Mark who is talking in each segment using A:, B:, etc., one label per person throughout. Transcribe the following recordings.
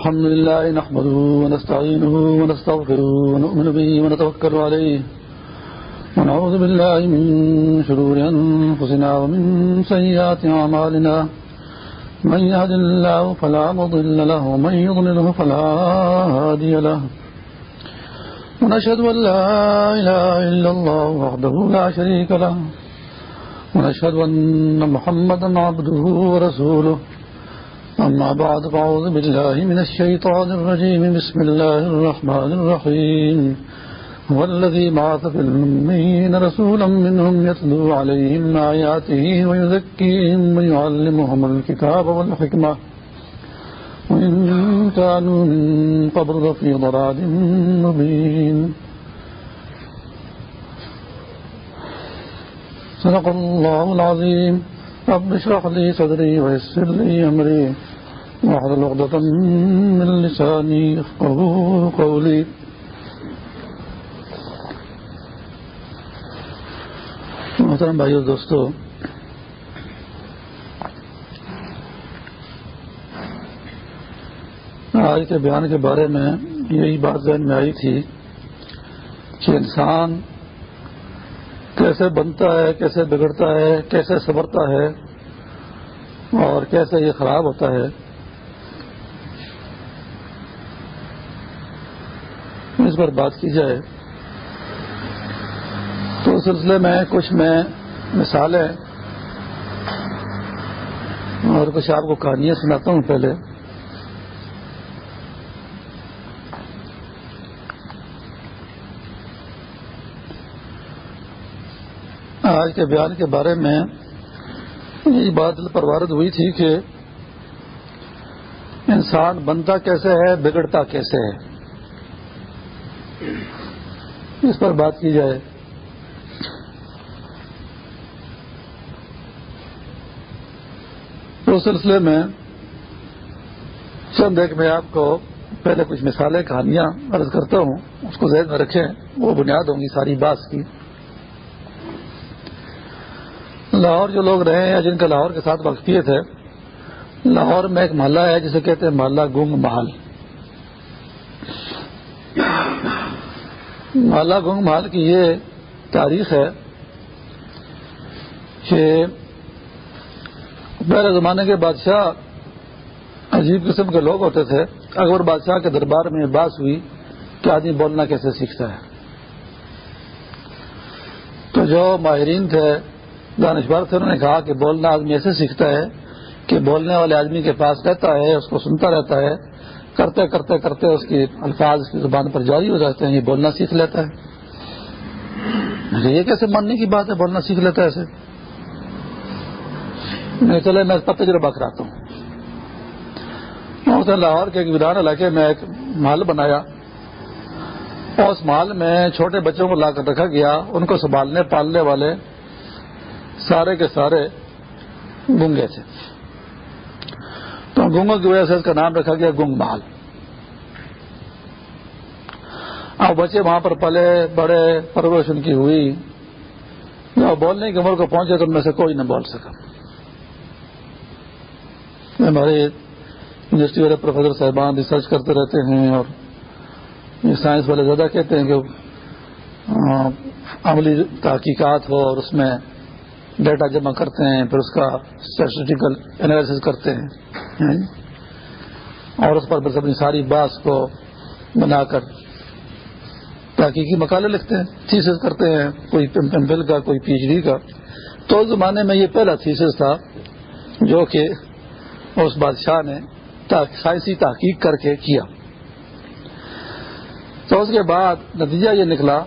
A: الحمد لله نحمده ونستعينه ونستغفره ونؤمن به ونتوكل عليه ونعوذ بالله من شرور أنفسنا ومن سيئات أعمالنا من يهد الله فلا مضل له ومن يضلله فلا هادي له ونشهد أن لا إله إلا الله وحده لا شريك له ونشهد أن محمدا عبده ورسوله أما بعد، فأعوذ بالله من الشيطان الرجيم. بسم الله الرحمن الرحيم. هو الذي بعث في المؤمنين رسولا منهم يتلو عليهم آياته ويزكيهم ويعلمهم الكتاب والحكمة. وإن كانوا من قبل في ضلال مبين. صدق الله العظيم. رب اشرح لي صدري ويسر لي أمري. واحلل عقدة من لساني يفقهوا قولي. محترم بھائیو، دوستو، آج کے بیان کے بارے میں یہی بات ذہن میں آئی تھی کہ انسان کیسے بنتا ہے، کیسے بگڑتا ہے، کیسے سبرتا ہے اور کیسے یہ خراب ہوتا ہے۔ اس پر بات کی جائے تو اس سلسلے میں کچھ میں مثالیں اور کچھ آپ کو کہانیاں سناتا ہوں پہلے۔ آج کے بیان کے بارے میں یہ بات پروارت ہوئی تھی کہ انسان بنتا کیسے ہے، بگڑتا کیسے ہے۔ اس پر بات کی جائے تو اس سلسلے میں چند ایک میں آپ کو پہلے کچھ مثالیں، کہانیاں عرض کرتا ہوں۔ اس کو ذہن میں رکھیں، وہ بنیاد ہوں گی ساری بات کی۔ لاہور جو لوگ رہے ہیں جن کا لاہور کے ساتھ واقفیت ہے لاہور میں ایک محلہ ہے جسے کہتے ہیں محلہ گنگ محل۔ محلہ گنگ محل کی یہ تاریخ ہے کہ پہلے زمانے کے بادشاہ عجیب قسم کے لوگ ہوتے تھے۔ اکبر بادشاہ کے دربار میں بات ہوئی کہ آدمی بولنا کیسے سیکھتا ہے۔ تو جو ماہرین تھے، دانشور تھے، انہوں نے کہا کہ بولنا آدمی ایسے سیکھتا ہے کہ بولنے والے آدمی کے پاس رہتا ہے، اس کو سنتا رہتا ہے کرتے کرتے کرتے اس کی الفاظ کی زبان پر جاری ہو جاتے ہیں، یہ بولنا سیکھ لیتا ہے۔ یہ کیسے ماننے کی بات ہے، بولنا سیکھ لیتا ہے ایسے چلے، میں اس پر تجربہ کراتا ہوں۔ لاہور کے ایک ویران علاقے میں ایک محل بنایا۔ اور اس محل میں چھوٹے بچوں کو لا کر رکھا گیا۔ ان کو سنبھالنے، پالنے والے سارے کے سارے گونگے تھے۔ گونگوں کی وجہ سے اس کا نام رکھا گیا گنگ محل اب بچے وہاں پر پلے، بڑے، پرورش ان کی ہوئی۔ جب بولنے کی عمر کو پہنچے تو ان میں سے کوئی نہ بول سکا۔ ہمارے یونیورسٹی والے پروفیسر صاحبان ریسرچ کرتے رہتے ہیں اور یہ سائنس والے زیادہ کہتے ہیں کہ عملی تحقیقات ہو اور اس میں ڈیٹا جمع کرتے ہیں، پھر اس کا اسٹیٹسٹیکل انالیس کرتے ہیں۔ اور اس پر بس اپنی ساری باس کو بنا کر تحقیقی مقالے لکھتے ہیں تھیسس کرتے ہیں، کوئی پمپل کا، کوئی پی ایچ ڈی کا۔ تو اس زمانے میں یہ پہلا تھیسس تھا جو کہ اس بادشاہ نے سائنسی تحقیق کر کے کیا۔ تو اس کے بعد نتیجہ یہ نکلا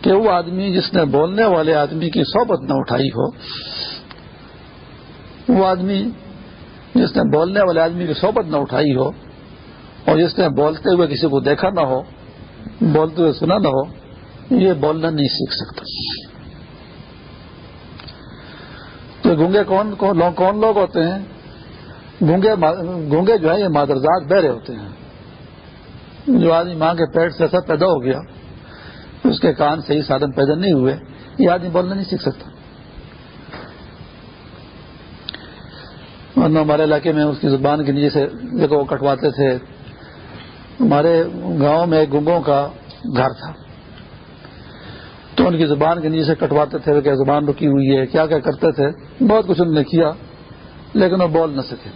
A: کہ وہ آدمی جس نے بولنے والے آدمی کی صحبت نہ اٹھائی ہو، وہ آدمی جس نے بولنے والے آدمی کی صحبت نہ اٹھائی ہو اور جس نے بولتے ہوئے کسی کو دیکھا نہ ہو، بولتے ہوئے سنا نہ ہو، یہ بولنا نہیں سیکھ سکتا۔ تو گونگے کون کون لوگ ہوتے ہیں؟ گونگے گونگے جو ہیں، یہ مادرزاد بہرے ہوتے ہیں۔ جو آدمی ماں کے پیٹ سے ایسا پیدا ہو گیا، اس کے کان صحیح سادن پیدا نہیں ہوئے، یہ آدمی بولنا نہیں سیکھ سکتا۔ ورنہ ہمارے علاقے میں اس کی زبان کے نیچے سے دیکھو وہ کٹواتے تھے۔ ہمارے گاؤں میں ایک گنگوں کا گھر تھا۔ تو ان کی زبان کے نیچے سے کٹواتے تھے، کہ زبان رکی ہوئی ہے، کیا کیا کرتے تھے۔ بہت کچھ انہوں نے کیا، لیکن وہ بول نہ سکے۔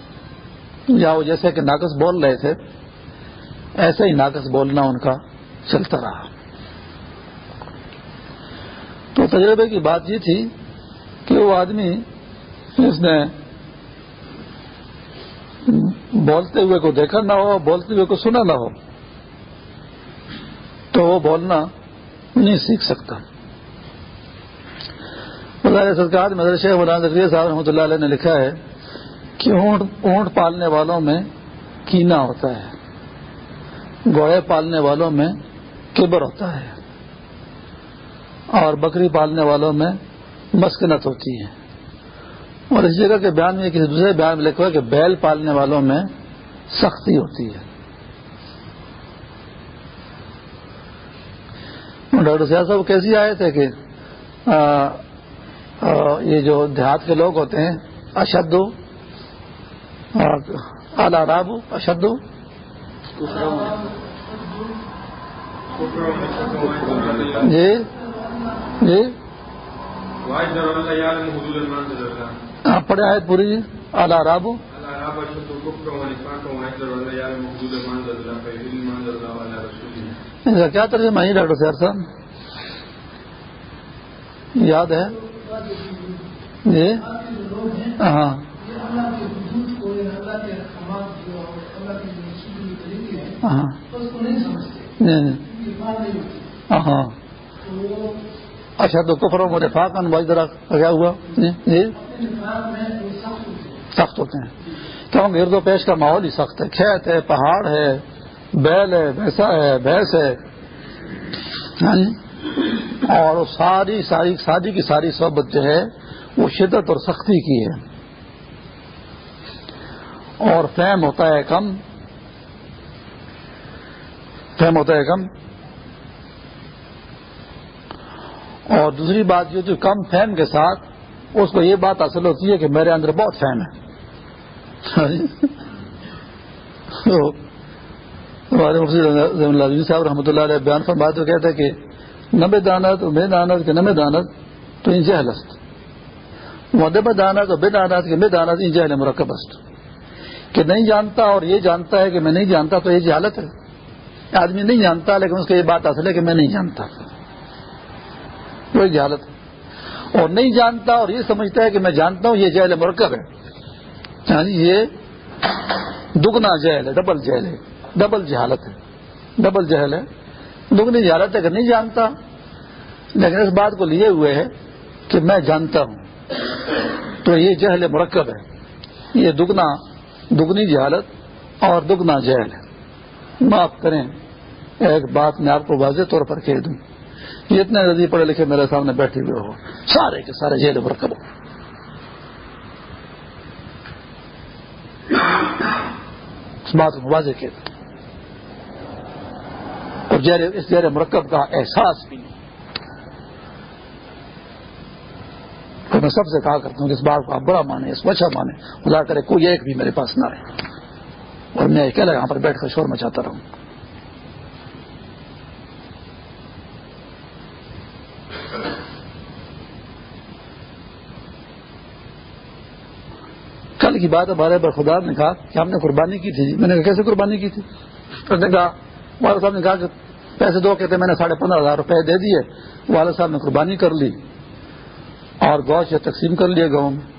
A: یا وہ جیسے کہ ناقص بول رہے تھے، ایسے ہی ناقص بولنا ان کا چلتا رہا۔ تو تجربے کی بات یہ تھی کہ وہ آدمی اس نے بولتے ہوئے کو دیکھا نہ ہو، بولتے ہوئے کو سنا نہ ہو، تو وہ بولنا نہیں سیکھ سکتا۔ سرکار مدرسے مولانا ذکریہ صاحب رحمۃ اللہ علیہ نے لکھا ہے کہ اونٹ اونٹ پالنے والوں میں کینا ہوتا ہے گوڑے پالنے والوں میں کبر ہوتا ہے، اور بکری پالنے والوں میں مسکنت ہوتی ہے۔ اور اس جگہ کے بیان میں کسی دوسرے بیان میں لکھا ہے کہ بیل پالنے والوں میں سختی ہوتی ہے۔ ڈاکٹر سیاح صاحب کیسی آئے تھے کہ آ, آ, یہ جو دیہات کے لوگ ہوتے ہیں اشد اعلی راب اشد؟ جی جی۔ ہاں، پڑھے آئے پوری جی؟ اعلی راب اچھا، کیا ترجمہ ہے ڈاکٹر سیار صاحب؟ یاد ہے؟ جی؟ ہاں۔ ہاں۔, جی، جی۔ ہاں۔ اچھا تو کفر میرے فاقن بھائی ذرا کیا ہوا؟ جی, جی۔ سخت ہوتے ہیں۔ کیوں گرد و پیش کا ماحول ہی سخت ہے۔ کھیت ہے، پہاڑ ہے، بیل ہے، بھینسا ہے، بھینس ہے۔ ہاں جی۔ اور ساری ساری شادی کی ساری صحبت جو ہے، وہ شدت اور سختی کی ہے۔ اور فہم ہوتا ہے کم۔ فہم ہوتا ہے کم۔ اور دوسری بات یہ جو کم فہم کے ساتھ اس کو یہ بات حاصل ہوتی ہے کہ میرے اندر بہت فہم ہے۔ ہمارے مفتی صاحب رحمۃ اللہ علیہ بیان پر بات کہتے ہیں کہ نبے دانت بے دانت کے نبے دانت تو ان جہل است۔ مدب دانت اور بے دانت کے بے دانت ان جہل مرکب است۔ کہ نہیں جانتا اور یہ جانتا ہے کہ میں نہیں جانتا تو یہ جہالت ہے۔ آدمی نہیں جانتا لیکن اس کو یہ بات اصل ہے کہ میں نہیں جانتا۔ وہی جہالت ہے اور نہیں جانتا اور یہ سمجھتا ہے کہ میں جانتا ہوں، یہ جہل مرکب ہے۔ یعنی یہ دگنا جہل ہے، ڈبل جہل ہے، ڈبل جہالت ہے۔ ڈبل جہل ہے۔ دگنی جہالت ہے کہ نہیں جانتا۔ لیکن اس بات کو لیے ہوئے ہے کہ میں جانتا ہوں۔ تو یہ جہل مرکب ہے۔ یہ دگنا، دگنی جہالت اور دگنا جہل ہے۔ معاف کریں، ایک بات میں آپ کو واضح طور پر کہہ دوں۔ یہ اتنے نزدیک پڑھے لکھے میرے سامنے بیٹھے ہوئے ہو، سارے کے سارے جہل مرکب ہو۔ اس بات کو واضح کہتے اور اس زیر مرکب کا احساس بھی نہیں۔ تو میں سب سے کہا کرتا ہوں کہ اس بات کو آپ بڑا مانے اس کو اچھا مانے خدا کرے کوئی ایک بھی میرے پاس نہ رہے۔ اور میں اکیلا یہاں پر بیٹھ کر شور مچاتا رہوں۔ کی بات ہمارے پر خدا نے کہا کہ ہم نے قربانی کی تھی جی۔ میں نے کہا، کیسے قربانی کی تھی؟ نے کہا والد صاحب نے کہا کہ پیسے دو کہتے میں نے ساڑھے پندرہ ہزار روپے دے دیے۔ والد صاحب نے قربانی کر لی اور گوشت تقسیم کر لیا گاؤں میں۔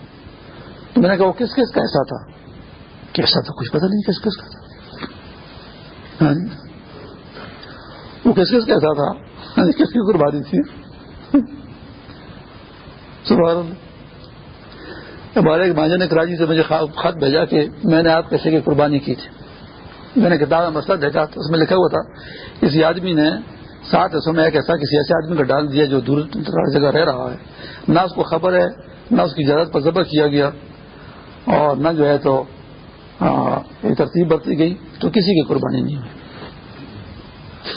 A: تو میں نے کہا، وہ کس کس کا ایسا تھا؟ کیسا تھا کچھ پتہ نہیں کس کس کا تھا۔ ہاں جی۔ وہ کس کس کا ایسا تھا؟ ہاں جی، کس کی قربانی تھی؟ سبحان اللہ۔ ہمارے ایک ماجا نے کراچی سے مجھے خط بھیجا کہ میں نے آپ کیسے کی قربانی کی تھی۔ میں نے کتاب میں مسئلہ دیکھا تو اس میں لکھا ہوا تھا، کسی آدمی نے سات حصوں میں ایک ایسا کسی ایسے آدمی کو ڈال دیا جو دور دراز جگہ رہ رہا ہے۔ نہ اس کو خبر ہے، نہ اس کی اجازت پر ذبح کیا گیا اور نہ جو ہے تو یہ ترتیب برتی گئی تو کسی کی قربانی نہیں ہوئی۔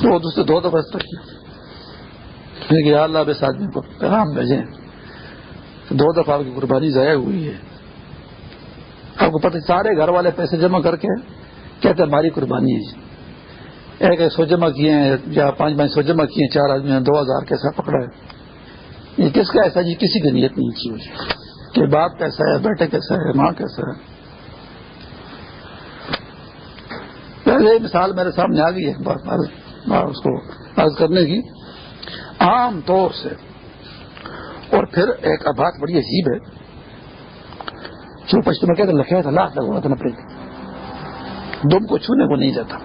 A: تو دوسرے دو دفعہ اس طرح کیا۔ اللہ اس آدمی کو پیغام بھیجیں۔ دو دفعہ آپ کی قربانی ضائع ہوئی ہے۔ آپ کو پتہ سارے گھر والے پیسے جمع کر کے کہتے ہماری قربانی ہے جی۔ ایک ایک سو جمع کیے ہیں، یا پانچ پانچ سو جمع کیے ہیں، چار آدمی دو ہزار کیسا پکڑا ہے۔ یہ کس کا ایسا جی؟ کسی کی نیت نہیں کی ہوئی کہ باپ کیسا ہے، بیٹے کیسا ہے، ماں کیسا ہے۔ پہلے مثال میرے سامنے آ گئی ہے اس کو عرض کرنے کی۔ عام طور سے اور پھر ایک بات بڑی عجیب ہے۔ جو پشتوں میں کہتے لکھے تھا لاکھ لگا تھا نپڑے دم کو چھونے کو نہیں جاتا۔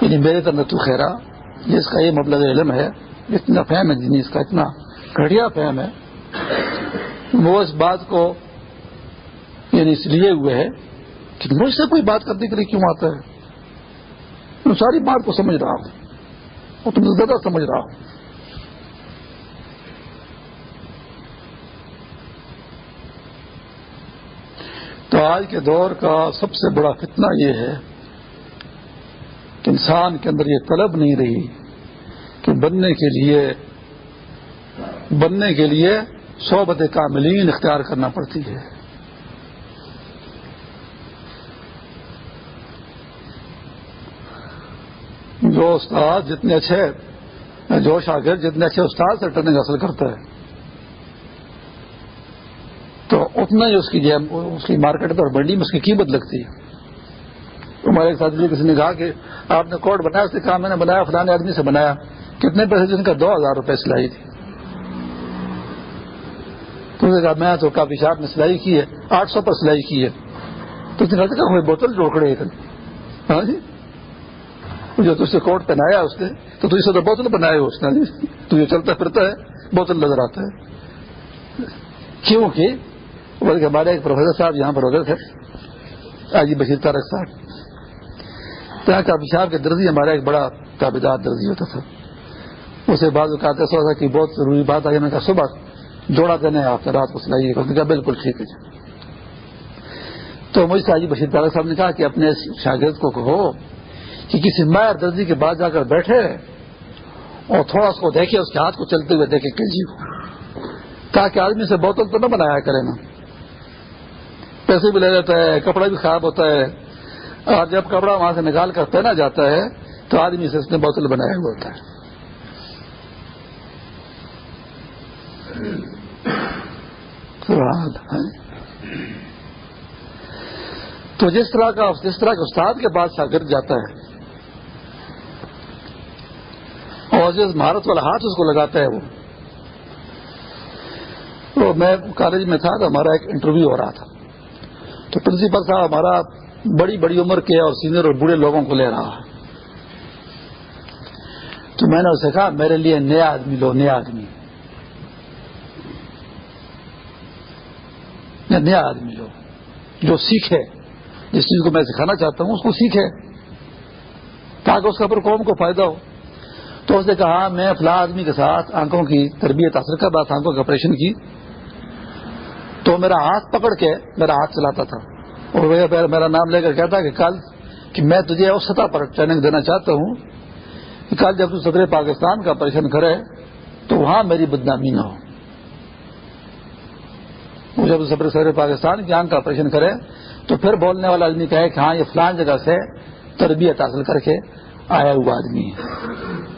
A: یعنی میرے طرح تو خیرا جس کا یہ مبلغ علم ہے، اتنا فہم ہے جنہیں اس کا اتنا گھڑیا فہم ہے، وہ اس بات کو یعنی اس لیے ہوئے ہے کہ مجھ سے کوئی بات کرنے کے لیے کیوں آتا ہے؟ میں ساری بات کو سمجھ رہا ہوں۔ اور تم زیادہ سمجھ رہا ہوں تو آج کے دور کا سب سے بڑا فتنہ یہ ہے کہ انسان کے اندر یہ طلب نہیں رہی کہ بننے کے لیے بننے کے لیے صحبت کاملین اختیار کرنا پڑتی ہے۔ جو استاد جتنے اچھے، جو شاگرد جتنے اچھے استاد سے ٹرننگ حاصل کرتا ہے تو اتنا ہی اس کی جو ہے اس کی مارکیٹ اور منڈی میں اس کی قیمت لگتی ہے۔ ہمارے ایک ساتھ کسی نے کہا کہ آپ نے کوٹ بنایا، اس نے کہا میں نے بنایا فلانے آدمی سے بنایا۔ کتنے پیسے جن کا دو ہزار روپے سلائی تھی۔ تو نے کہا، میں تو کافی شاپ نے سلائی کی ہے، آٹھ سو پر سلائی کی ہے۔ تو اس نے کہا کوئی بوتل روکڑے ہاں جی۔ جو تجھ سے کوٹ پہنایا اس نے، تو تجھے تو بوتل بنایا اس نے۔ تو یہ چلتا پھرتا ہے، بوتل نظر آتا ہے۔ کیوں کہ بلکہ ہمارے ایک پروفیسر صاحب یہاں پر ہوتے تھے۔ آجی بشیر تارک صاحب۔ طرح کا پیشاب کے درزی ہمارا ایک بڑا تابیدار درزی ہوتا تھا۔ اسے بعض اوقات ایسا ہوتا کہ بہت ضروری بات آئی میں کہا، صبح جوڑا دینے آپ رات کو سلائیے کہا بالکل ٹھیک ہے جی۔ تو مجھ سے آجی بشیر تارک صاحب نے کہا کہ اپنے شاگرد کو کہو کہ کسی مائر درزی کے بعد جا کر بیٹھے اور تھوڑا اس کو دیکھے، اس کے ہاتھ کو چلتے ہوئے دیکھے کہ جی کہا کہ آدمی سے بوتل تو نہ بنایا کرے نا۔ پیسے بھی لے لیتا ہے، کپڑا بھی خراب ہوتا ہے۔ اور جب کپڑا وہاں سے نکال کر پہنا جاتا ہے، تو آدمی سے اس نے بوتل بنایا ہوا ہوتا ہے۔ تو جس طرح کا، جس طرح کے استاد کے پاس شاگرد جاتا ہے، اور جس مہارت والا ہاتھ اس کو لگاتا ہے وہ۔ تو میں کالج میں تھا تو ہمارا ایک انٹرویو ہو رہا تھا۔ تو پرنسپل صاحب ہمارا بڑی بڑی عمر کے اور سینئر اور بوڑھے لوگوں کو لے رہا تو میں نے اسے کہا، میرے لیے نیا آدمی لو، نیا آدمی۔ نیا آدمی لو، جو سیکھے۔ جس چیز کو میں سکھانا چاہتا ہوں، اس کو سیکھے۔ تاکہ اس کا پر قوم کو فائدہ ہو۔ تو اس نے کہا، میں فلاں آدمی کے ساتھ آنکھوں کی تربیت حاصل کر رہا تھا آنکھوں کے آپریشن کی۔ تو میرا ہاتھ پکڑ کے میرا ہاتھ چلاتا تھا۔ اور میرا نام لے کر کہتا کہ کل کہ میں تجھے اس سطح پر ٹریننگ دینا چاہتا ہوں کہ کل جب تو صدر پاکستان کا آپریشن کرے تو وہاں میری بدنامی نہ ہو۔ جب صدر صدر پاکستان کی آنکھ کا آپریشن کرے تو پھر بولنے والا آدمی کہے کہ ہاں یہ فلان جگہ سے تربیت حاصل کر کے آیا ہوا آدمی ہے۔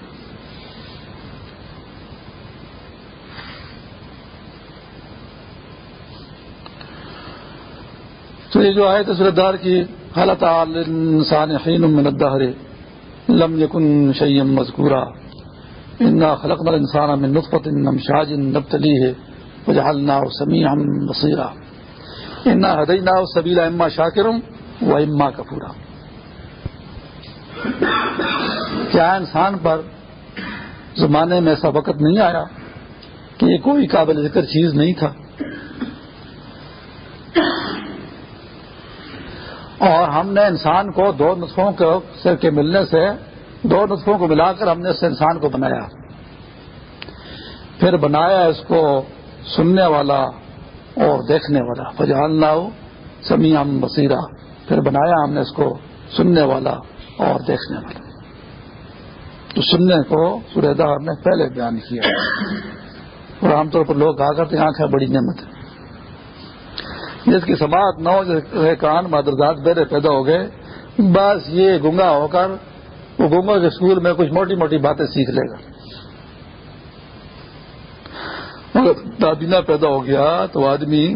A: تو یہ جو آئے تصویردار کی حالت انسان حین من الدہر لم یکن شیم مذکورا انا خلقنا الانسان من نطفت نمشاج نبتلیه وجعلناه سمیعا بصیرا انا هدیناه السبیل اما شاکرم و اما کفورا کیا انسان پر زمانے میں ایسا وقت نہیں آیا کہ یہ کوئی قابل ذکر چیز نہیں تھا؟ اور ہم نے انسان کو دو نسخوں کے ملنے سے دو نسخوں کو ملا کر ہم نے اس انسان کو بنایا۔ پھر بنایا اس کو سننے والا اور دیکھنے والا۔ فجحان لاؤ سمی ہم بصیرہ پھر بنایا ہم نے اس کو سننے والا اور دیکھنے والا۔ تو سننے کو سریدا ہم نے پہلے بیان کیا۔ اور عام طور پر لوگ کہا کرتے آنکھیں بڑی نعمت ہے جس کی سماعت نو کان مادرزاد بیرے پیدا ہو گئے، بس یہ گنگا ہو کر وہ گنگا کے اسکول میں کچھ موٹی موٹی باتیں سیکھ لے گا۔ دابینا پیدا ہو گیا تو آدمی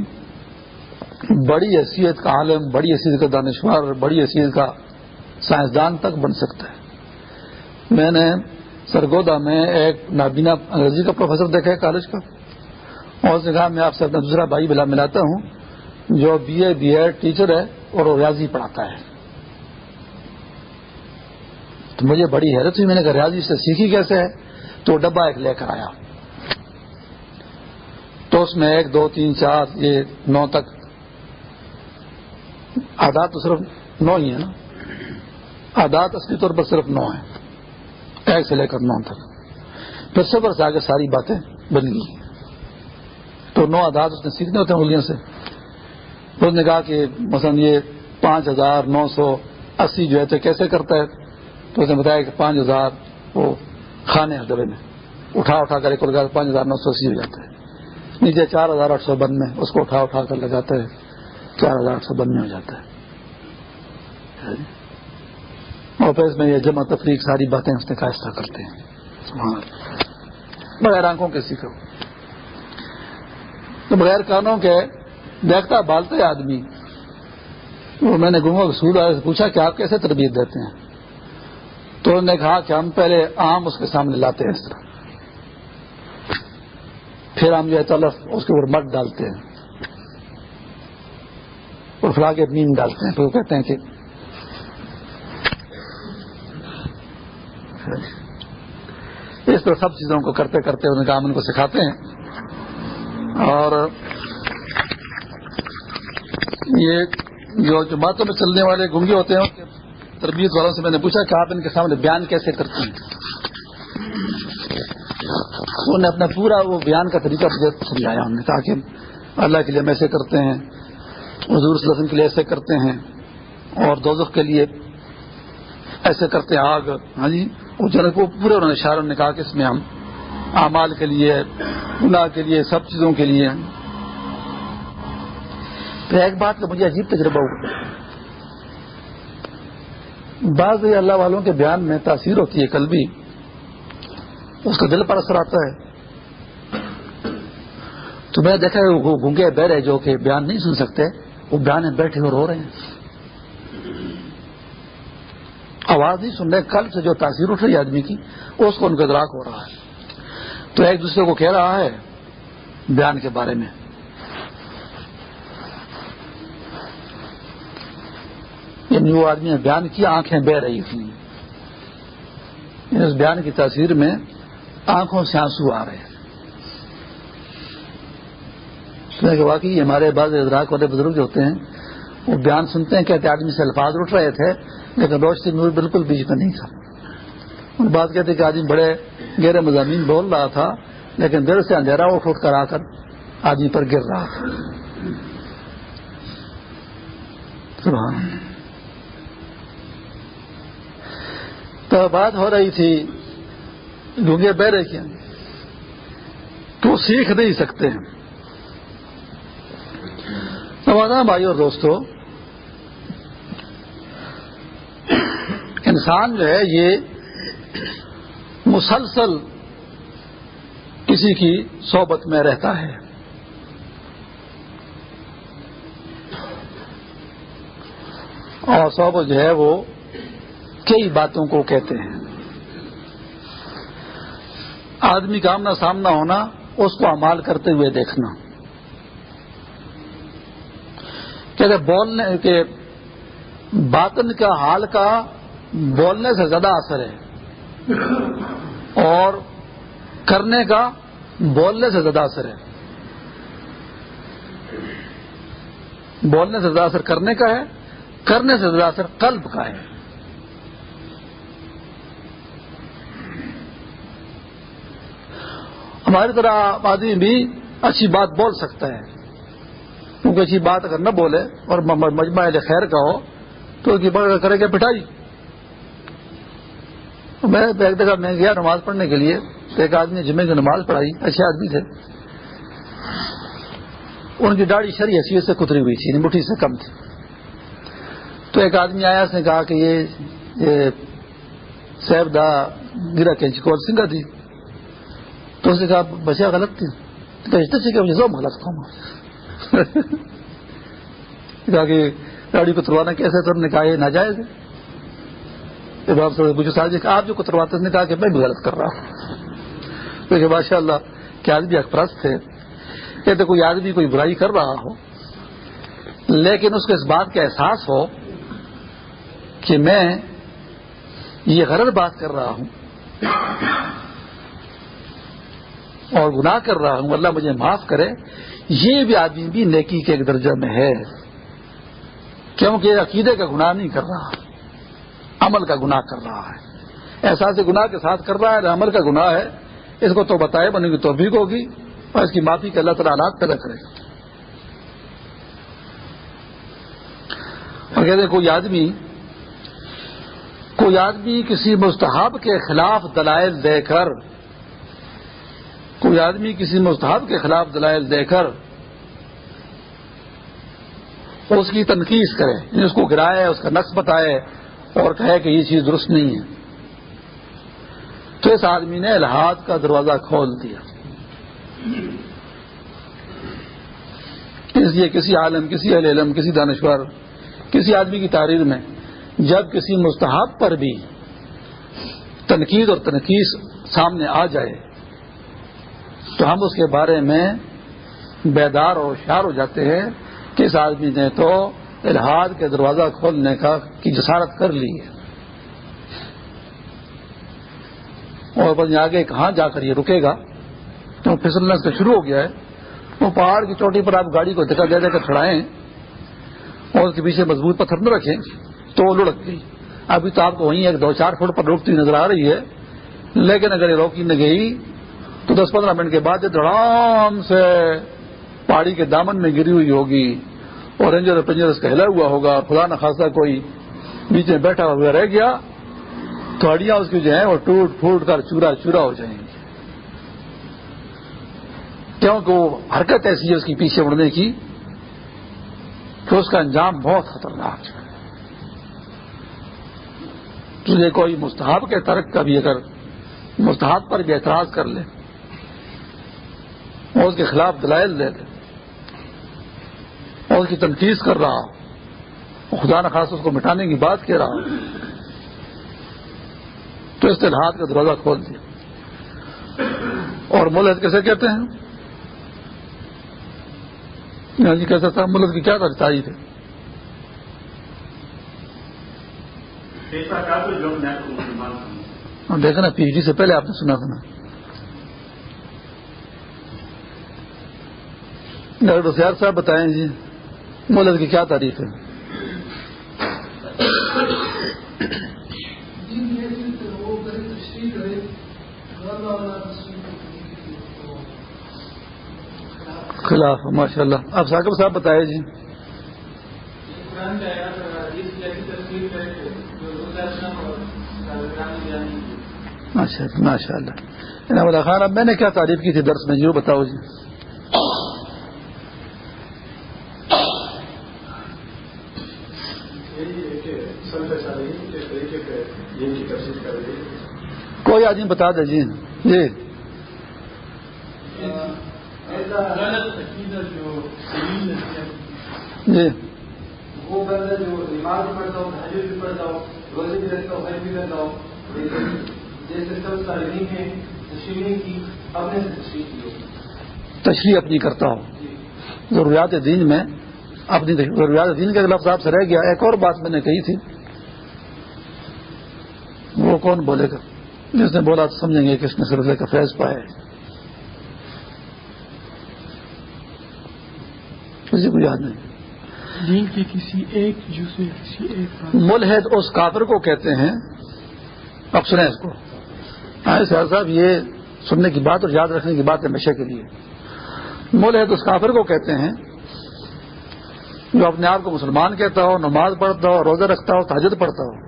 A: بڑی حیثیت کا عالم، بڑی حیثیت کا دانشور، بڑی حیثیت کا سائنسدان تک بن سکتا ہے۔ میں نے سرگودا میں ایک نابینا انگریزی کا پروفیسر دیکھا ہے کالج کا۔ اور اس نے کہا، میں آپ سے اپنا دوسرا بھائی بلا ملاتا ہوں۔ جو B A, B Ed teacher ہے اور وہ ریاضی پڑھاتا ہے۔ تو مجھے بڑی حیرت ہوئی، میں نے کہا، ریاضی سے سیکھی کیسے ہے؟ تو ڈبا ایک لے کر آیا۔ تو اس میں ایک، دو، تین، چار، یہ نو تک۔ آدات تو صرف نو ہی ہے نا۔ آدات اصلی طور پر صرف نو ہے۔ ایک سے لے کر نو تک۔ پھر صبر سے آگے ساری باتیں بن گئی تو نو آدات اس نے سیکھنے ہوتے ہیں انگلیوں سے۔ اس نے کہا کہ مثلا یہ پانچ ہزار نو سو اسی جو ہے تو کیسے کرتا ہے؟ تو اس نے بتایا کہ پانچ ہزار وہ کھانے ہیں ڈبے میں اٹھا اٹھا کر ایک پانچ ہزار نو سو اسی ہو جاتا ہے۔ نیچے چار ہزار آٹھ سو بند میں اس کو اٹھا اٹھا کر لگاتا ہے، چار ہزار آٹھ سو بند میں ہو جاتا ہے۔ اور پھر اس میں یہ جمع تفریح ساری باتیں اس نے کا کرتے ہیں۔ بغیر آنکھوں کے سیکھو۔ تو بغیر کانوں کے دیکھتا بالتے آدمی۔ وہ میں نے گنگوں کے سود سے پوچھا کہ آپ کیسے تربیت دیتے ہیں؟ تو انہوں نے کہا کہ ہم پہلے آم اس کے سامنے لاتے ہیں اس طرح۔ پھر ہم جو ہے، تلف اس کے اوپر مٹ ڈالتے ہیں۔ اور فلا کے نیم ڈالتے ہیں۔ پھر وہ کہتے ہیں کہ اس طرح سب چیزوں کو کرتے کرتے انہیں کام ان کو سکھاتے ہیں۔ اور یہ جو جو باتوں میں چلنے والے گنگے ہوتے ہیں، تربیت والوں سے میں نے پوچھا کہ آپ ان کے سامنے بیان کیسے کرتے ہیں؟ انہوں نے اپنا پورا وہ بیان کا طریقہ سمجھایا انہوں نے کہا کہ اللہ کے لیے ہم ایسے کرتے ہیں، حضور صلی اللہ علیہ وسلم کے لیے ایسے کرتے ہیں اور دوزخ کے لیے ایسے کرتے ہیں۔ آگ ہاں جی وہ کو پورے انہوں نے اشاروں نے کہا کہ اس میں ہم اعمال کے لیے، گناہ کے لیے، سب چیزوں کے لیے تو ایک بات کا مجھے عجیب تجربہ ہوا۔ بعض اللہ والوں کے بیان میں تاثیر ہوتی ہے کل بھی اس کا دل پر اثر آتا ہے۔ تو میں دیکھا وہ گونگے بہرے جو کہ بیان نہیں سن سکتے، وہ بیان میں بیٹھے اور رو رہے ہیں۔ آواز نہیں سن رہے، کل سے جو تاثیر اٹھ رہی ہے آدمی کی، اس کو ان کا ادراک ہو رہا ہے۔ تو ایک دوسرے کو کہہ رہا ہے بیان کے بارے میں۔ یعنی وہ آدمی نے بیان کیا، آنکھیں بہ رہی تھیں۔ اس بیان کی تاثیر میں آنکھوں سے آنسو آ رہے ہیں۔ کہ واقعی ہمارے بعض ادراک والے بزرگ جو ہوتے ہیں، وہ بیان سنتے ہیں، کہتے آدمی سے الفاظ اٹھ رہے تھے، لیکن روشنی نور بالکل بیچ میں نہیں تھا۔ بات کہتے کہ آدمی بڑے گہرے مضامین بول رہا تھا، لیکن دل سے اندھیرا اٹھ اٹھ کر آ کر آدمی پر گر رہا تھا۔ تو بات ہو رہی تھی ڈونگے بہ رہے کیا؟ تو سیکھ نہیں سکتے ہیں۔ نوازا بھائی اور دوستو، انسان جو ہے، یہ مسلسل کسی کی صحبت میں رہتا ہے۔ اور صحبت جو ہے، وہ کئی باتوں کو کہتے ہیں۔ آدمی کا آمنا سامنا ہونا، اس کو امال کرتے ہوئے دیکھنا۔ کہتے بولنے کے باطن کا حال کا بولنے سے زیادہ اثر ہے اور کرنے کا بولنے سے زیادہ اثر ہے۔ بولنے سے زیادہ اثر کرنے کا ہے، کرنے سے زیادہ اثر قلب کا ہے۔ ہماری طرح آدمی بھی اچھی بات بول سکتا ہے کیونکہ اچھی بات اگر نہ بولے اور مجمع خیر کا ہو، تو کرے گا پٹائی۔ میں ایک جگہ میں گیا نماز پڑھنے کے لیے، تو ایک آدمی جمعے کی نماز پڑھائی، اچھے آدمی تھے۔ ان کی داڑھی شری حیثیت سے کتری ہوئی تھی یعنی مٹھی سے کم تھی۔ تو ایک آدمی آیا، اس نے کہا کہ یہ صاحب دا گرا کینچی کور سنگا تھی تو اس نے کہا بچہ غلط تھی مجھے غلط تھا کہا کہ گاڑی کو تروانا کیسے تو نے کہا، یہ ناجائز ہے۔ باپ سے پوچھو سر آپ جو کترواتے نے کہا کہ میں بھی غلط کر رہا ہوں۔ تو ماشاء اللہ کہ آدمی اکپرست تھے۔ کہتے کوئی آدمی کوئی برائی کر رہا ہو، لیکن اس کو اس بات کا احساس ہو کہ میں یہ غلط بات کر رہا ہوں۔ اور گناہ کر رہا ہوں، اللہ مجھے معاف کرے۔ یہ بھی آدمی بھی نیکی کے ایک درجہ میں ہے۔ کیونکہ عقیدے کا گناہ نہیں کر رہا، عمل کا گناہ کر رہا ہے۔ احساس گناہ کے ساتھ کر رہا ہے عمل کا گناہ ہے۔ اس کو تو بتائے، بنے گی توفیق ہوگی۔ اور اس کی معافی کے اللہ تعالیٰ حالات پیدا کرے۔ گا اور کہتے کوئی آدمی کوئی آدمی کسی مستحب کے خلاف دلائل دے کر کوئی آدمی کسی مستحب کے خلاف دلائل دے کر اس کی تنقید کرے یعنی اس کو گرائے، اس کا نقص بتائے اور کہے کہ یہ چیز درست نہیں ہے۔ تو اس آدمی نے الحاد کا دروازہ کھول دیا۔ اس لیے کسی عالم، کسی اہل علم، کسی دانشور، کسی آدمی کی تحریر میں جب کسی مستحب پر بھی تنقید اور تنقید سامنے آ جائے تو ہم اس کے بارے میں بیدار اور ہوشیار ہو جاتے ہیں کہ اس آدمی نے تو الحاد کے دروازہ کھولنے کا کی جسارت کر لی ہے۔ اور بس آگے کہاں جا کر یہ رکے گا۔ تو پھسلنا سے شروع ہو گیا ہے۔ وہ پہاڑ کی چوٹی پر آپ گاڑی کو دھکا دے دے کر چڑھائیں اور اس کے پیچھے مضبوط پتھر نہ رکھیں۔ تو وہ لڑک گئی۔ ابھی تو آپ کو وہیں ایک دو چار فٹ پر روکتی نظر آ رہی ہے۔ لیکن اگر یہ روکی نہ گئی تو دس پندرہ منٹ کے بعد دڑام سے پہاڑی کے دامن میں گری ہوئی ہوگی اور رینجر اور پنجر اس کا ہلا ہوا ہوگا خدا نہ خاصا کوئی بیچ میں بیٹھا ہوا رہ گیا تو ہڈیاں اس کی جو ہیں وہ ٹوٹ پھوٹ کر چورا چورا ہو جائیں گی۔ کیونکہ وہ حرکت ایسی ہے اس کی پیچھے اڑنے کی کہ اس کا انجام بہت خطرناک ہے۔ تجھے کوئی مستحب کے ترک کا بھی اگر مستحب پر بھی اعتراض کر لے اور اس کے خلاف دلائل دے دے اور اس کی تنقید کر رہا ہو خدا نخواست اس کو مٹانے کی بات کہہ رہا تو اس نے ہاتھ کا دروازہ کھول دیا۔ اور ملک کیسے کہتے ہیں؟ جی کیسا تھا؟ ملک کی کیا تعریف ہے دیکھا نا پی ایچ ڈی سے پہلے آپ نے سنا تھا نا۔ ڈاکٹر سیار صاحب بتائیں جی مولد کی کیا تعریف ہے؟ خلاف ماشاء اللہ آپ ثاقب صاحب بتائے جی۔ اچھا ماشاء اللہ خان اب میں نے کیا تعریف کی تھی درس میں؟ جو بتاؤ جی۔ کوئی آدمی بتا دے جی ہاں۔ جی۔ جی۔ وہ بندہ جو نماز پڑھتا ہوں حجر بھی پڑھتا ہوں روزے بھی رکھتا ہوں حج بھی کرتا ہوں تشریح اپنی کرتا ہوں۔ ضروریات دین میں اپنی ضروریات دین کے لفظ آپ سے رہ گیا۔ ایک اور بات میں نے کہی تھی۔ وہ کون بولے گا؟ جس نے بولا تو سمجھیں گے کہ اس نے سلسلے کا فیض پایا ہے۔ کسی کو یاد نہیں۔
B: دین کے کسی ایک کسی ایک
A: ملحد اس کافر کو کہتے ہیں۔ اب سنیں اس کو۔ سیاد صاحب یہ سننے کی بات اور یاد رکھنے کی بات ہمیشہ کے لیے۔ ملحد اس کافر کو کہتے ہیں جو اپنے آپ کو مسلمان کہتا ہو نماز پڑھتا ہو روزہ رکھتا ہو تاجد پڑھتا ہو۔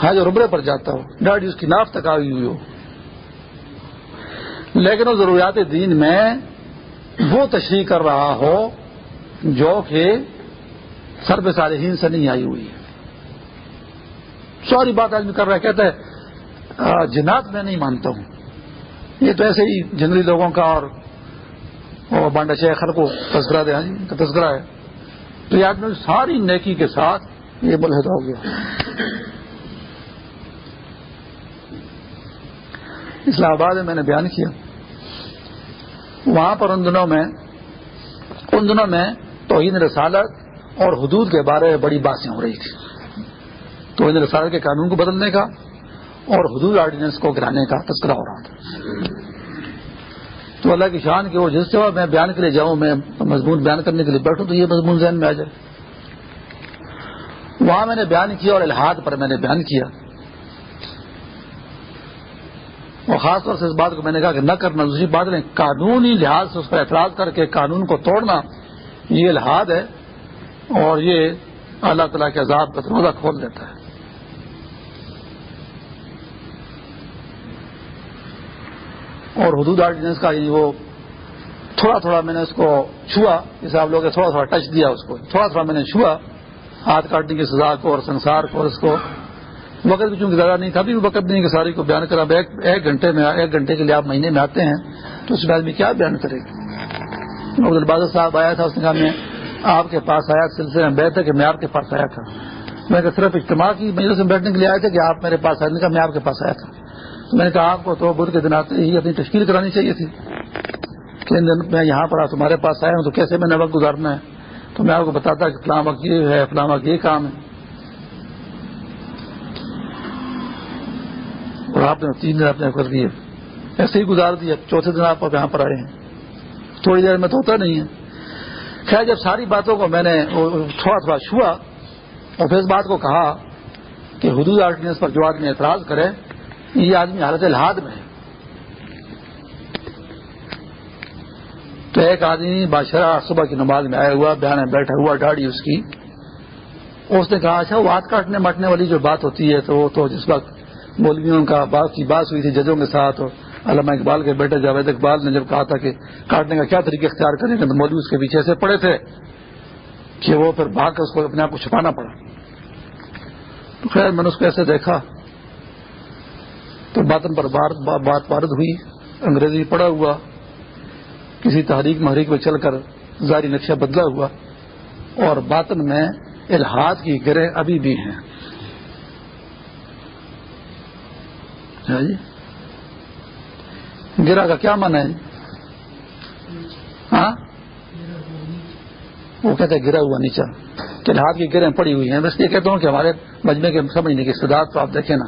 A: حج اور عمرے پر جاتا ہو ڈاڈی اس کی ناف تک آئی ہوئی ہو۔ لیکن وہ ضروریات دین میں وہ تشریح کر رہا ہو جو کہ سرب صالحین سے نہیں آئی ہوئی۔ ہے سوری، بات آدمی کر رہا ہے، کہتا ہے جنات میں نہیں مانتا ہوں۔ یہ تو ایسے ہی جنگلی لوگوں کا اور بانڈا شیخر کو تذکرہ دے ہاں جی تذکرہ ہے۔ تو یہ آدمی ساری نیکی کے ساتھ یہ ملحد ہو گیا۔ اسلام آباد میں میں نے بیان کیا۔ وہاں پر ان دنوں میں ان دنوں میں توہین رسالت اور حدود کے بارے میں بڑی باتیں ہو رہی تھی۔ توہین رسالت کے قانون کو بدلنے کا اور حدود آرڈیننس کو گرانے کا تذکرہ ہو رہا تھا۔ تو اللہ کی شان کے وہ جس سے میں بیان کے لیے جاؤں، میں مضمون بیان کرنے کے لیے بیٹھوں تو یہ مضمون ذہن میں آ جائے۔ وہاں میں نے بیان کیا اور الحاد پر میں نے بیان کیا۔ اور خاص طور سے اس بات کو میں نے کہا کہ نہ کرنا، دوسری بات نہیں قانونی لحاظ سے اس پر اعتراض کر کے قانون کو توڑنا یہ الحاد ہے اور یہ اللہ تعالیٰ کے عذاب کا دروازہ کھول دیتا ہے۔ اور حدود آرڈیننس کا یعنی وہ تھوڑا تھوڑا میں نے اس کو چھوا، جیسے آپ لوگ تھوڑا تھوڑا ٹچ دیا اس کو، تھوڑا تھوڑا میں نے چھوا، ہاتھ کاٹنے کی سزا کو اور سنسار کو اور اس کو۔ وقت بھی چونکہ زیادہ نہیں تھا، ابھی بھی وقت نہیں کہ ساری کو بیان کرا ایک گھنٹے میں ایک گھنٹے کے لیے آپ مہینے میں آتے ہیں، تو اس میں آدمی کیا بیان کرے گا عبد الباد صاحب آیا تھا، اس نے کہا میں آپ کے پاس آیا، سلسلے میں بیٹھے کہ میں آپ کے پاس آیا تھا۔ میں کہا صرف اجتماع کی مجلس میں بیٹھنے کے لیے آئے تھے کہ آپ میرے پاس آئے، میں آپ کے پاس آیا تھا۔ تو میں نے کہا آپ کو تو بدھ کے دن آتے ہی اپنی تشکیل کرانی چاہیے تھی۔ کہ میں یہاں پر تمہارے پاس آیا ہوں تو کیسے میں نے وقت گزارنا ہے؟ تو میں آپ کو بتاتا کہ فلاں وقت یہ ہے، فلاں وقت یہ کام ہے۔ اور آپ نے تین دن اپنے کر دیے ایسے ہی گزار دیا۔ چوتھے دن آپ یہاں پر آئے ہیں۔ تھوڑی دیر میں تو ہوتا نہیں ہے۔ خیر، جب ساری باتوں کو میں نے تھوڑا تھوڑا چھوا اور پھر اس بات کو کہا کہ حدود آرڈیننس پر جو آدمی اعتراض کرے، یہ آدمی حالت الحاد میں ہے۔ تو ایک آدمی بادشاہ صبح کی نماز میں آیا ہوا، بیان میں بیٹھا ہوا ڈاڑی اس کی۔ اس نے کہا اچھا وہ ہاتھ کاٹنے مٹنے والی جو بات ہوتی ہے تو وہ تو جس وقت مولویوں کا بات کی بات ہوئی تھی ججوں کے ساتھ اور علامہ اقبال کے بیٹے جاوید اقبال نے جب کہا تھا کہ کاٹنے کا کیا طریقہ اختیار کریں گے، تو مولوی اس کے پیچھے سے پڑے تھے کہ وہ پھر بھاگ کر اس کو اپنے آپ کو چھپانا پڑا۔ تو خیر، میں نے اس کو ایسے دیکھا تو باطن پر بات وارد ہوئی، انگریزی پڑا ہوا، کسی تحریک محریک میں چل کر ظاہری نقشہ بدلا ہوا اور باطن میں الحاد کی گرہ ابھی بھی ہیں۔ جی؟ گرا کا کیا من ہے جی؟ ہاں؟ وہ کہتے ہیں گرا ہوا نیچا۔ کہ الحاد کی گرہیں پڑی ہوئی ہیں۔ بس یہ کہتا ہوں کہ ہمارے مجمے کے سمجھنے کی استداد تو آپ دیکھیں نا۔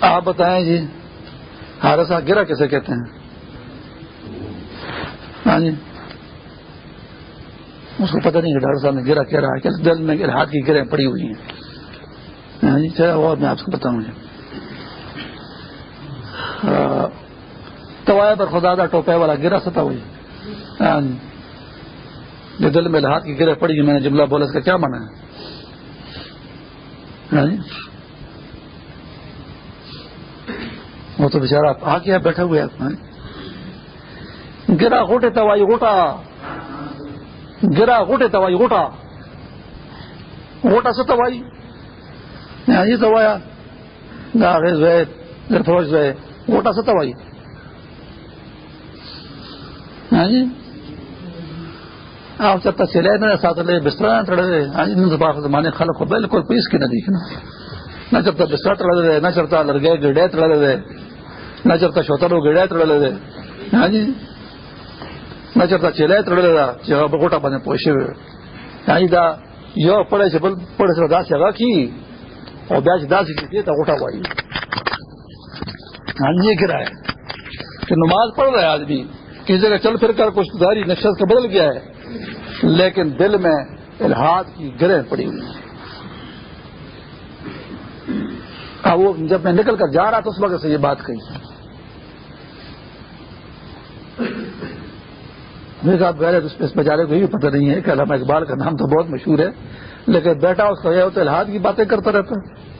A: آپ بتائیں جی ہارسا گرا کیسے کہتے ہیں؟ ہاں جی۔ اس کو پتہ نہیں کہ ڈاکٹر صاحب نے گرا کہہ رہا ہے۔ کہ دل میں ہاتھ کی گرہیں پڑی ہوئی ہیں۔ ہاں جی چلو میں آپ کو بتاؤں جی۔ توایا پر خدا دا ٹوپے والا گرا ستا ہوئی۔ ہاں جی۔ دل میں ہاتھ کی گرہ پڑی میں نے جملہ بولا، اس کا کیا مانا ہے؟ ہاں جی۔ وہ تو بےچارا آ گیا بیٹھا ہوا ہے ہاں جی۔ گرا گوٹے توائی گوٹا گرا گوٹے توائی گوٹا گوٹا سے توائی۔ یعنی یہ توایا فروش جو ہے گوٹا سے توائی ہاں جی۔ آپ چلتا چلے میرے ساتھ لے بستر نہ چڑھے ہاں یعنی جی نہ زمانے خلق کو بالکل پیس کی نہ دیکھنا۔ نہ چلتا بستر چڑھا دے، نہ چلتا لڑکے گڑے چڑھا دے۔ نہ چلتا شوتر گڑے چڑھا دے۔ ہاں جی۔ نہ چرتا چیلے تړلې ده چې هغه بغوټه باندې پوه شوی دا، یو پړې چې بل پړې سره داسې کی۔ او بیا چې داسې کیږي ته غوټه وایي. ہاں یہ کرا ہے. کہ نماز پڑھ رہا ہے آدمی، کسی جگہ چل پھر کر، کچھ داری نقشت کا بدل گیا ہے. لیکن دل میں الحاد کی گرہ پڑی ہوئی وہ جب میں نکل کر جا رہا تھا، اس وقت سے یہ بات کہی میرے ساتھ گئے اس بیچارے کو یہ پتہ نہیں ہے کہ علامہ اقبال کا نام تو بہت مشہور ہے. لیکن بیٹا اس کا یہ الحاد کی باتیں کرتا رہتا ہے۔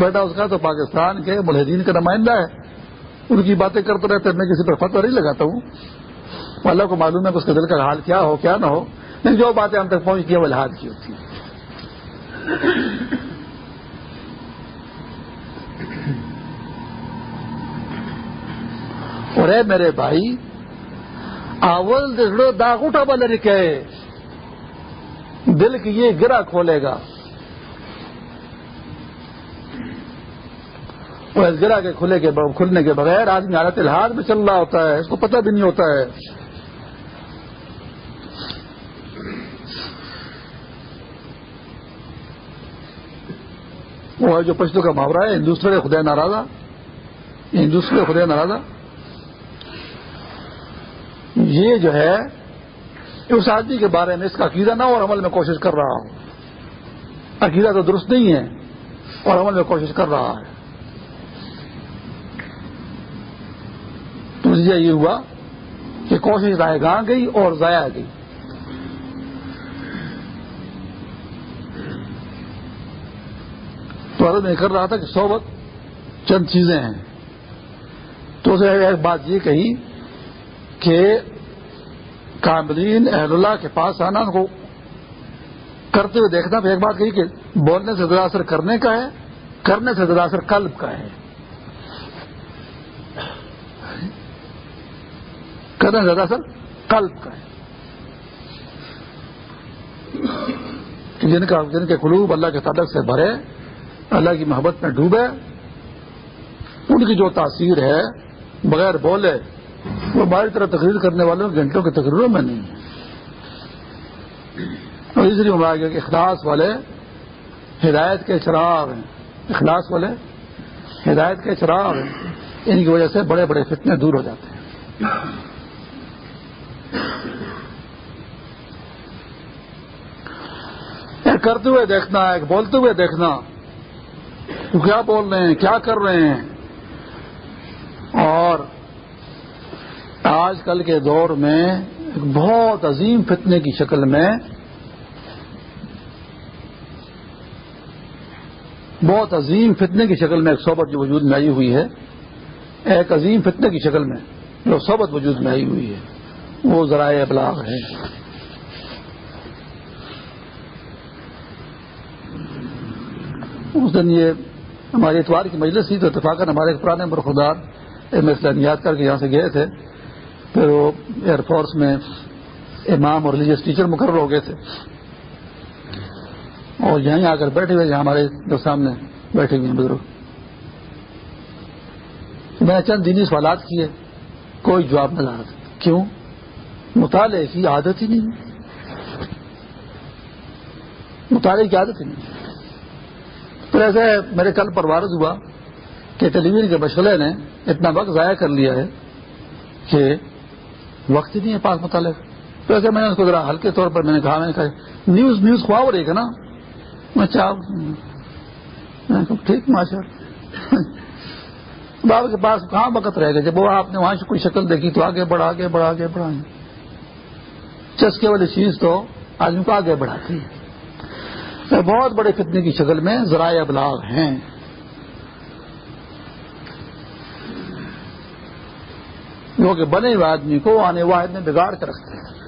A: بیٹا اس کا تو پاکستان کے ملحدین کا نمائندہ ہے۔ ان کی باتیں کرتا رہتا ہے، میں کسی پر فتو نہیں لگاتا ہوں۔ اللہ کو معلوم ہے کہ اس کے دل کا حال کیا ہو، کیا نہ ہو، لیکن جو باتیں ہم تک پہنچ گئی وہ الحاد کی ہوتی ہیں۔ اور اے میرے بھائی اول دسڑو داغ اٹھا بل رکے دل کی یہ گرا کھولے گا۔ وہ اس گرا کے کھلے کے کھلنے کے بغیر آدمی حالت الحاظ میں چل رہا ہوتا ہے، اس کو پتہ بھی نہیں ہوتا ہے۔ وہ جو پشتوں کا محاورہ ہے، ہندوستان خدا ناراضہ۔ ہندوستان خدا ناراضہ۔ یہ جو ہے اس آدمی کے بارے میں اس کا عقیدہ نہ اور عمل میں کوشش کر رہا ہوں۔ عقیدہ تو درست نہیں ہے اور عمل میں کوشش کر رہا ہے۔ تو یہ ہوا کہ کوشش رائے گاہ گئی اور ضائع گئی۔ تو عرض میں کر رہا تھا کہ صحبت چند چیزیں ہیں۔ تو اسے ایک بات یہ کہی کہ کامرین اہل اللہ کے پاس آنا ان کو کرتے ہوئے دیکھنا ایک بات کہی کہ بولنے سے زیادہ اثر کرنے کا ہے، کرنے سے زیادہ اثر قلب کا ہے۔ کرنے سے زیادہ اثر قلب کا ہے۔ جن کا جن کے قلوب اللہ کے تعلق سے بھرے، اللہ کی محبت میں ڈوبے، ان کی جو تاثیر ہے، بغیر بولے وہ ہماری طرح تقریر کرنے والوں گھنٹوں کے تقریروں میں نہیں ہے۔ اور اس لیے ہمارا گیا کہ اخلاص والے ہدایت کے چراغ ہیں۔ اخلاص والے ہدایت کے چراغ ہیں۔ ان کی وجہ سے بڑے بڑے فتنے دور ہو جاتے ہیں۔ ایک کرتے ہوئے دیکھنا، ایک بولتے ہوئے دیکھنا۔ وہ کیا بول رہے ہیں؟ کیا کر رہے ہیں؟ اور آج کل کے دور میں ایک بہت عظیم فتنے کی شکل میں بہت عظیم فتنے کی شکل میں ایک صحبت جو وجود میں آئی ہوئی ہے، ایک عظیم فتنے کی شکل میں جو صحبت وجود میں آئی ہوئی ہے، وہ ذرائع ابلاغ ہے اس دن یہ ہماری اتوار کی مجلس تھی تو اتفاقاً ہمارے ایک پرانے برخدار مثلاً یاد کر کے یہاں سے گئے تھے۔ پھر وہ ایئر فورس میں امام اور ریلیجیس ٹیچر مقرر ہو گئے تھے۔ اور یہیں آ کر بیٹھے ہوئے ہمارے جو سامنے بیٹھے ہوئے ہیں بزرگ۔ میں نے چند دینی سوالات کیے، کوئی جواب نہ لا کیوں؟ مطالعے کی عادت ہی نہیں۔ مطالعے کی عادت ہی نہیں۔ پھر ایسے میرے کل پروارز ہوا کہ ٹیلی ویژن کے مشغلے نے اتنا وقت ضائع کر لیا ہے کہ وقت ہی نہیں ہے پاک متعلق۔ تو ایسے میں نے اس کو ذرا ہلکے طور پر میں نے کہا، میں نے کہا نیوز نیوز خواہ ہو رہی ہے نا۔ میں چاہ ٹھیک، ماشاء بابا کے پاس کہاں وقت رہے گا جب وہ آپ نے وہاں سے کوئی شکل دیکھی تو آگے بڑھا آگے بڑھا آگے بڑھا چسکے والی چیز تو آدمی کو آگے بڑھاتی ہے۔ بہت بڑے فتنے کی شکل میں ذرائع ابلاغ ہیں۔ جو کہ بنے ہوئے آدمی کو آنے واحد میں بگاڑ کر رکھتے ہیں۔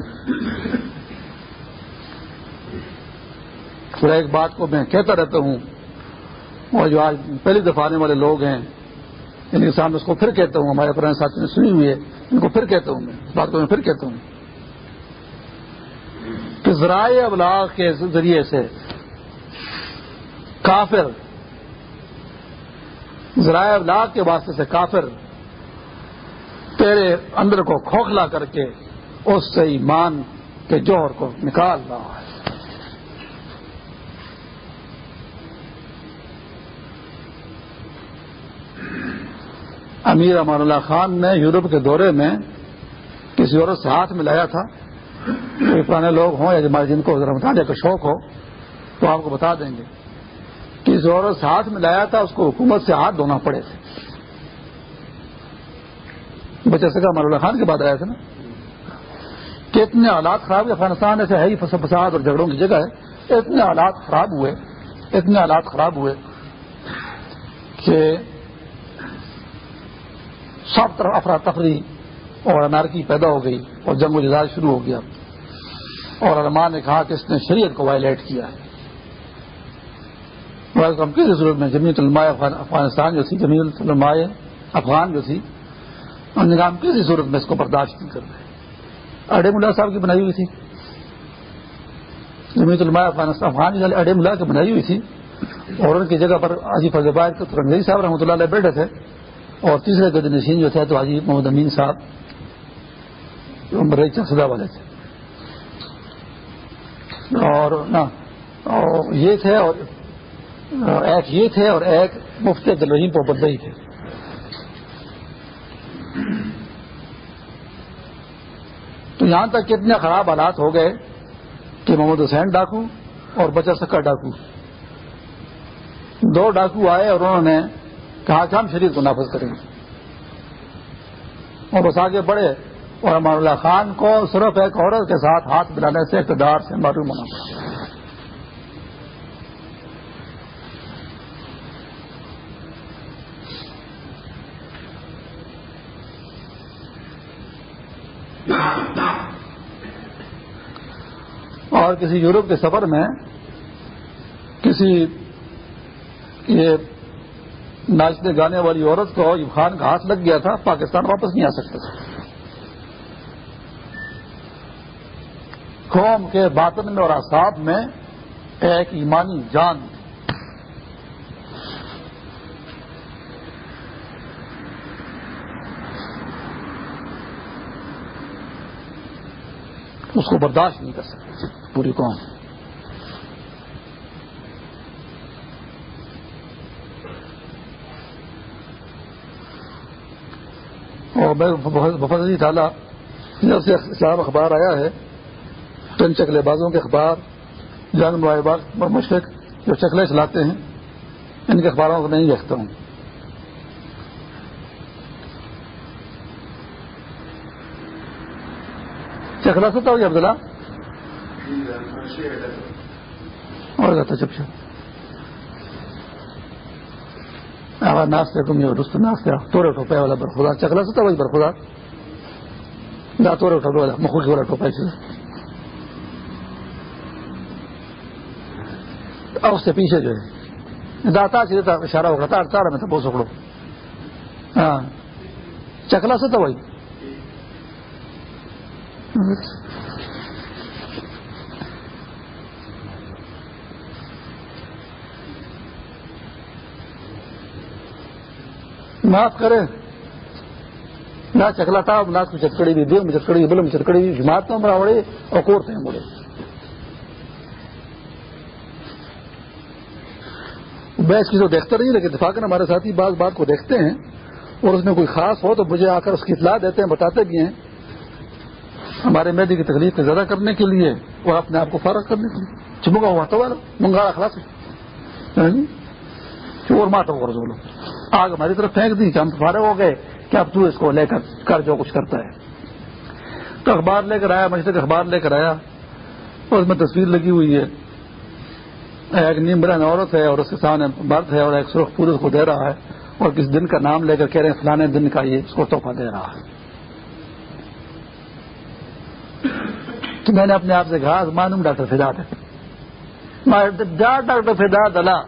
A: پھر ایک بات کو میں کہتا رہتا ہوں اور جو آج پہلی دفعہ آنے والے لوگ ہیں، ان کے سامنے اس کو پھر کہتا ہوں، ہمارے پرانے ساتھی نے سنی ہوئی ہے، ان کو پھر کہتا ہوں میں بات کو میں پھر کہتا ہوں۔ کہ ذرائع ابلاغ کے ذریعے سے کافر، ذرائع ابلاغ کے واسطے سے کافر تیرے اندر کو کھوکھلا کر کے اس سے ایمان کے جوہر کو نکال رہا ہے۔ امیر امان اللہ خان نے یورپ کے دورے میں کسی عورت سے ہاتھ ملایا تھا۔ کوئی پرانے لوگ ہوں یا جن کو ذرا مطالعے کا شوق ہو تو آپ کو بتا دیں گے۔ کسی عورت سے ہاتھ ملایا تھا، اس کو حکومت سے ہاتھ دھونا پڑے تھے۔ بچے سے امان اللہ خان کے بعد آیا تھا نا۔ کہ اتنے حالات خراب افغانستان ایسے ہے ہی فساد اور جھگڑوں کی جگہ ہے۔ اتنے حالات خراب ہوئے، اتنے حالات خراب ہوئے کہ سب طرف افراتفری اور انارکی پیدا ہو گئی اور جنگ و جزاج شروع ہو گیا۔ اور علماء نے کہا کہ اس نے شریعت کو وائلیٹ کیا ہے۔ ہم کسی صورت میں؟ جمیت علماء افغانستان جو تھی جمیت علماء افغان جو تھی اور نظام کسی صورت میں اس کو برداشت نہیں کر رہے اڈے ملا صاحب کی بنائی ہوئی تھی۔ جمیت الماء افغانستان افغان جی اڈے ملا کی بنائی ہوئی تھی۔ اور ان کی جگہ پر حاجی فضل رنگئی صاحب رحمۃ اللہ علیہ بیٹھے تھے۔ اور تیسرے گد نشین جو تھے تو حاجی محمد امین صاحب سدا والے تھے۔ اور اور یہ تھے اور ایک یہ تھے اور ایک مفتی عبدالرحیم پوپردئی تھے۔ تو یہاں تک کتنے خراب حالات ہو گئے کہ محمد حسین ڈاکو اور بچہ سکا ڈاکو۔ دو ڈاکو آئے اور انہوں نے کہا کہ ہم شریف کو نافذ کریں گے۔ اور بس آگے بڑھے اور امان اللہ خان کو صرف ایک عورت کے ساتھ ہاتھ ملانے سے اقتدار سے معلوم ہونا۔ پڑا اور کسی یورپ کے سفر میں کسی یہ ناچنے گانے والی عورت کو ایوب خان کا ہاتھ لگ گیا تھا، پاکستان واپس نہیں آ سکتا تھا۔ قوم کے باطن میں اور اعصاب میں ایک ایمانی جان اس کو برداشت نہیں کر سکتے پوری قوم۔ اور بفت علی تعالیٰ جب سے اسلام اخبار آیا ہے، چند چکلے بازوں کے اخبار جنگ باغ، مشرق جو چکلے چلاتے ہیں، ان کے اخباروں کو نہیں دیکھتا ہوں۔ اچھا، چکلا ستا ہو عبداللہ؟ اور جاتا چپ چپ آواز ناشتے تم یہ رست ناشتے توڑے ٹوپے والا برخدا اچھا، چکلا ستا وہی برخدا نہ توڑے ٹوپے والا مخوش والا ٹوپا سے۔ اس سے پیچھے جو ہے۔ داتا سے اشارہ ہو رہا تھا تارا میں تھا بہت سکڑو ہاں۔ اچھا، چکلا سے تو وہی معاف کرے نہ چکلا تھا نہ کو چٹکڑی بھی دے چٹکڑی بولے چٹکڑی بھی جماعت میں بڑا بڑے اور کوڑتے ہیں بڑے میں اس کی تو دیکھتا نہیں، لیکن اتفاق ہمارے ساتھی بعض بات کو دیکھتے ہیں، اور اس میں کوئی خاص ہو تو مجھے آ کر اس کی اطلاع دیتے ہیں، بتاتے بھی ہیں۔ ہمارے میدی کی تکلیف کو زیادہ کرنے کے لیے اور اپنے آپ کو فارغ کرنے کے لیے۔ چمکا ہوا تو منگاڑا خلاص ہاں جی؟ چور ماتا آگ ہماری طرف پھینک دی کہ ہم فارغ ہو گئے کہ اب تو اس کو لے کر کر جو کچھ کرتا ہے۔ تو اخبار لے کر آیا مجھے اخبار لے کر آیا۔ اور اس میں تصویر لگی ہوئی ہے۔ ایک نیم برن عورت ہے اور اس کے سامنے مرد ہے اور ایک سرخ پورس کو دے رہا ہے۔ اور کس دن کا نام لے کر کہہ رہے ہیں، فلانے دن کا یہ اس کو تحفہ دے رہا ہے۔ تو میں نے اپنے آپ سے کہا، معلوم ڈاکٹر فداد ہے۔ ڈاکٹر فداد اللہ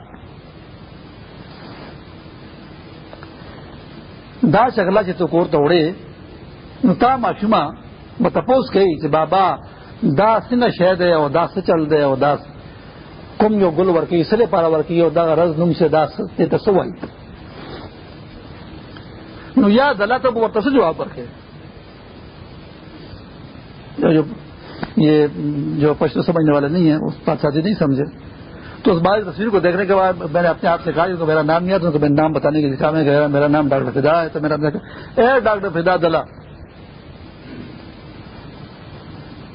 A: دا شکلا سے تو کور توڑے تا معشما بتپوس گئی کہ بابا، دا سنگ شہد ہے اور دا سے چل دے اور دا کم جو گل ورکی سرے پارا ورکی اور دا رز نم سے دا سوائی۔ نو یا دلا تو ورت سے جواب رکھے جو یہ جو پشتو سمجھنے والے نہیں ہیں، اس بات ساتھی نہیں سمجھے۔ تو اس بات تصویر کو دیکھنے کے بعد میں نے اپنے آپ سے کہا کہ میرا نام نہیں آتا تو میں نام بتانے کے لیے میں میرا نام ڈاکٹر فدا ہے، تو میرا اے ڈاکٹر فدا دلا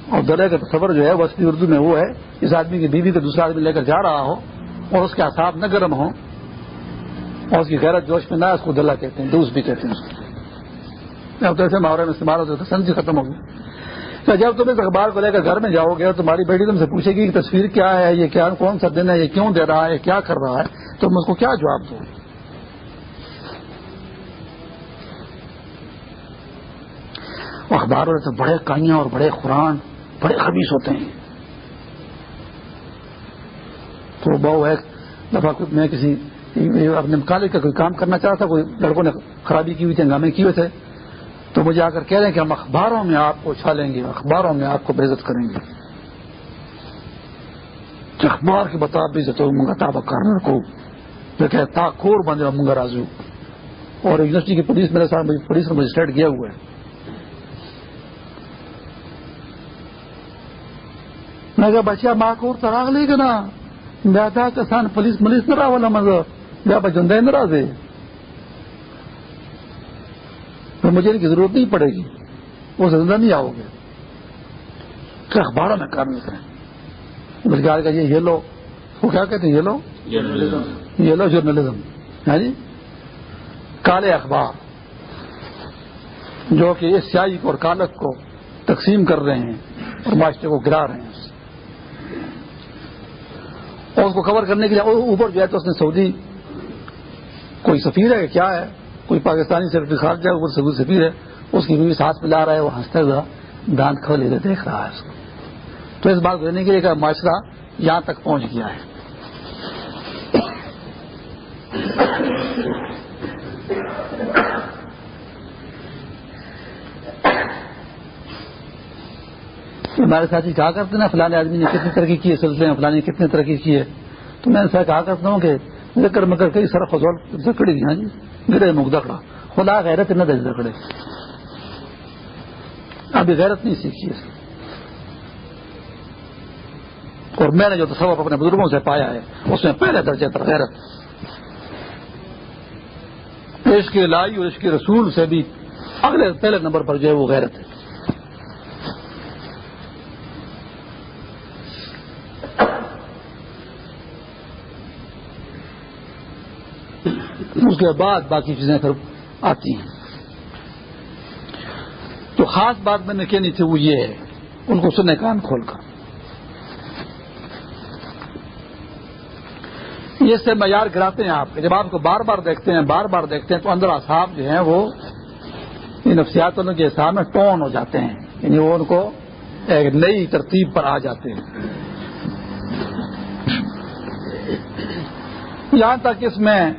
A: اور دلے کا تصور جو ہے، وہ اصلی اردو میں وہ ہے، اس آدمی کی بیوی کو دوسرا آدمی لے کر جا رہا ہو اور اس کے اعصاب نہ گرم ہو اور اس کی غیرت جوش میں نہ اس کو دلہ کہتے ہیں دوس بھی کہتے ہیں اس کو۔ تو ایسے محاورے میں استعمال ہوتے تو سنجی ختم ہوگی جب تم اس اخبار کو لے کر گھر میں جاؤ گے تمہاری بیٹی تم سے پوچھے گی کہ تصویر کیا ہے، یہ کیا، کون سا دن ہے، یہ کیوں دے رہا ہے کیا کر رہا ہے؟ تم اس کو کیا جواب دو؟ اخبار والے تو بڑے کائیاں اور بڑے قرآن، بڑے خبیص ہوتے ہیں۔ تو بہو ایک دفعہ میں کسی اپنے کالج کا کوئی کام کرنا چاہتا تھا کوئی لڑکوں نے خرابی کی ہوئی تھی، ہنگامے کیے ہوئے تھے۔ تو مجھے آ کر کہہ رہے ہیں کہ ہم اخباروں میں آپ کو اچھالیں گے، اخباروں میں آپ کو بےزت کریں گے۔ اخبار کے بتا بھی تو منگا تابا کرنے کو۔ تا کور بندے منگا رازو۔ اور یونیورسٹی کی پولیس میرے ساتھ پولیس کا مجسٹریٹ کیا ہوا ہے۔ میں کہا بچیا ماں کو تراغ لے گا نا۔ میں تھا کسان پولیس ملیس نہ رہا والا مزہ میں بجندے نہ رہا تو مجھے ان کی ضرورت نہیں پڑے گی۔ وہ زندہ نہیں آؤ گے۔ کہ اخباروں میں کام کریں۔ آج کا یہ لو وہ کیا کہتے ہیں یہ لو یہ لو جرنلزم۔ ہے جی؟ کالے اخبار۔ جو کہ اس سیاہی کو اور کالک کو تقسیم کر رہے ہیں اور معاشرے کو گرا رہے ہیں۔ اور اس کو کور کرنے کے لیے اوپر جو ہے تو اس نے سعودی کوئی سفیر ہے کیا ہے؟ کوئی پاکستانی سے خارج ہے اوپر سعودی سفیر ہے، اس کی بیوی ساتھ ملا رہا ہے، وہ ہنستے ہوا دانت کھولے ہوئے دیکھ رہا ہے اس کو۔ تو اس بات کو کے لیے کہ معاشرہ یہاں تک پہنچ گیا ہے۔ ہمارے ساتھی کہا کرتے نا فلانے آدمی نے کتنی ترقی کی ہے، سلسلے میں فلانی کتنی ترقی کی ہے۔ تو میں ایسا کہا کرتا ہوں کہ ذکر مکر کئی سر فضول زکڑی ہاں جی؟ میرے مک دکڑا۔ خدا غیرت نہ دے زکڑے ابھی غیرت نہیں سیکھی ہے اور میں نے جو تصور اپنے بزرگوں سے پایا ہے، اس میں پہلے درجے پر غیرت۔ عشق لائی اور عشق رسول سے بھی اگلے پہلے نمبر پر جو ہے وہ غیرت ہے اس کے بعد باقی چیزیں پھر آتی ہیں۔ تو خاص بات میں نے کہنی تھی وہ یہ ہے، ان کو سنے کان کھول کر۔ یہ سے معیار گراتے ہیں آپ کے۔ جب آپ کو بار بار دیکھتے ہیں، بار بار دیکھتے ہیں، تو اندر اصحاب جو ہیں وہ ان نفسیاتوں کے حساب میں ٹون ہو جاتے ہیں۔ یعنی وہ ان کو ایک نئی ترتیب پر آ جاتے ہیں۔ یہاں تک اس میں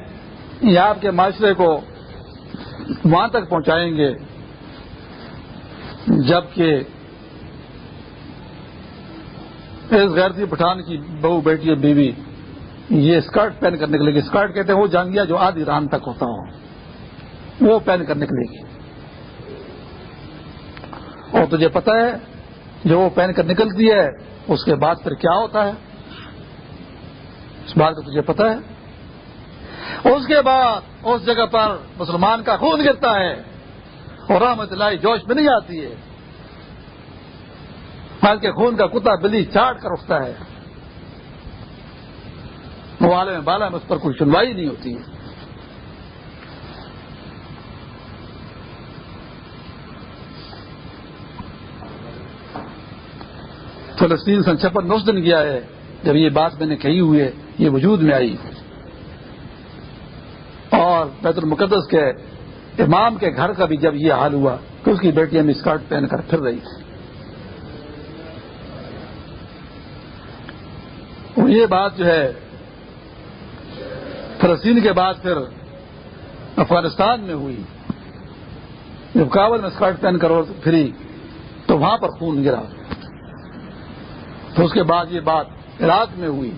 A: یہ آپ کے معاشرے کو وہاں تک پہنچائیں گے جبکہ اس غیرتی پٹھان کی بہو بیٹی اور بیوی یہ اسکرٹ پہن کرنے کے لیے اسکرٹ کہتے ہیں وہ جانگیا جو آدھی ران تک ہوتا ہو۔ وہ پہن کر نکلے گی۔ اور تجھے پتا ہے، جو وہ پہن کر نکلتی ہے، اس کے بعد پھر کیا ہوتا ہے؟ اس بات کو تجھے پتا ہے۔ اس کے بعد اس جگہ پر مسلمان کا خون گرتا ہے اور رحمت اللہ جوش میں نہیں آتی ہے۔ مال کے خون کا کتا بلی چاٹ کر اٹھتا ہے۔ موالے میں بالا میں اس پر کوئی سنوائی نہیں ہوتی ہے۔ فلسطین سن چھپن نو دن گیا ہے۔ جب یہ بات میں نے کہی ہوئی ہے، یہ وجود میں آئی۔ اور بیت المقدس کے امام کے گھر کا بھی جب یہ حال ہوا کہ اس کی بیٹی ہم اسکرٹ پہن کر پھر رہی تھی۔ یہ بات جو ہے، فلسطین کے بعد پھر افغانستان میں ہوئی۔ جب کابل میں اسکرٹ پہن کر پھری، تو وہاں پر خون گرا۔ تو اس کے بعد یہ بات عراق میں ہوئی۔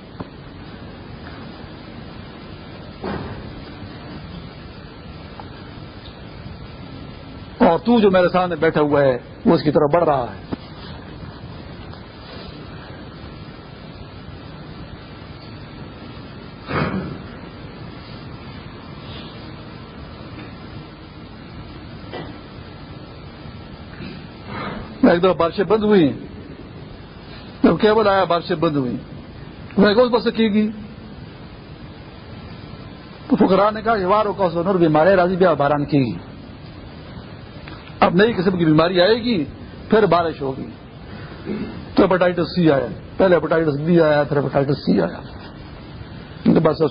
A: اور تو جو میرے سامنے بیٹھا ہوا ہے، وہ اس کی طرف بڑھ رہا ہے۔ ایک دو بارشیں بند ہوئی۔ جب کیبل آیا، بارشیں بند ہوئی۔ میں اس بس کی گئی؟ تو فکرا نے کہا کہ وار کا سنور بیماری راضی بھی باران کی۔ گئی اب نئی قسم کی بیماری آئے گی، پھر بارش ہوگی۔ تو ہیپاٹائٹس سی آیا۔ پہلے ہیپاٹائٹس بی آیا، پھر ہیپاٹائٹس سی آیا۔ بس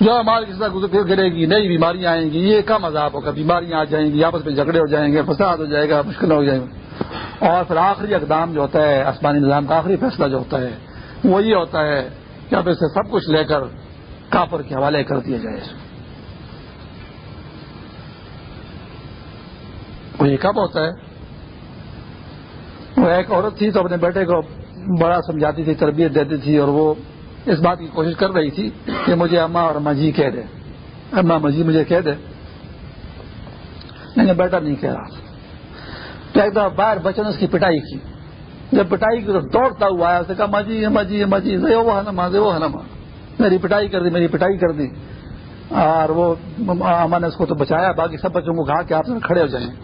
A: جو ہمارے کسی طرح گرے گی، نئی بیماریاں آئیں گی، یہ کم عذاب ہوگا، بیماریاں آ جائیں گی، آپس میں جھگڑے ہو جائیں گے، فساد ہو جائے گا مشکل ہو جائے گا اور پھر آخری اقدام جو ہوتا ہے، آسمانی نظام کا آخری فیصلہ جو ہوتا ہے وہ یہ ہوتا ہے کہ اب اسے سب کچھ لے کر کافر کے حوالے کر دیا جائے۔ وہ یہ کب ہوتا ہے؟ وہ ایک عورت تھی تو اپنے بیٹے کو بڑا سمجھاتی تھی، تربیت دیتی تھی اور وہ اس بات کی کوشش کر رہی تھی کہ مجھے اما اور اما جی کہہ دے۔ اما اما جی مجھے کہہ دے۔ میں نے بیٹا نہیں کہہ رہا تو ایک دفعہ باہر بچوں نے اس کی پٹائی کی۔ جب پٹائی کی تو دوڑتا ہوا آیا اسے کہا اما جی اما جی اما جی وہ ہنما وہ ہنما میری پٹائی کر دی، میری پٹائی کر دی۔ اور وہ اما نے اس کو تو بچایا، باقی سب بچوں کو کہا کہ آپ کھڑے ہو جائیں۔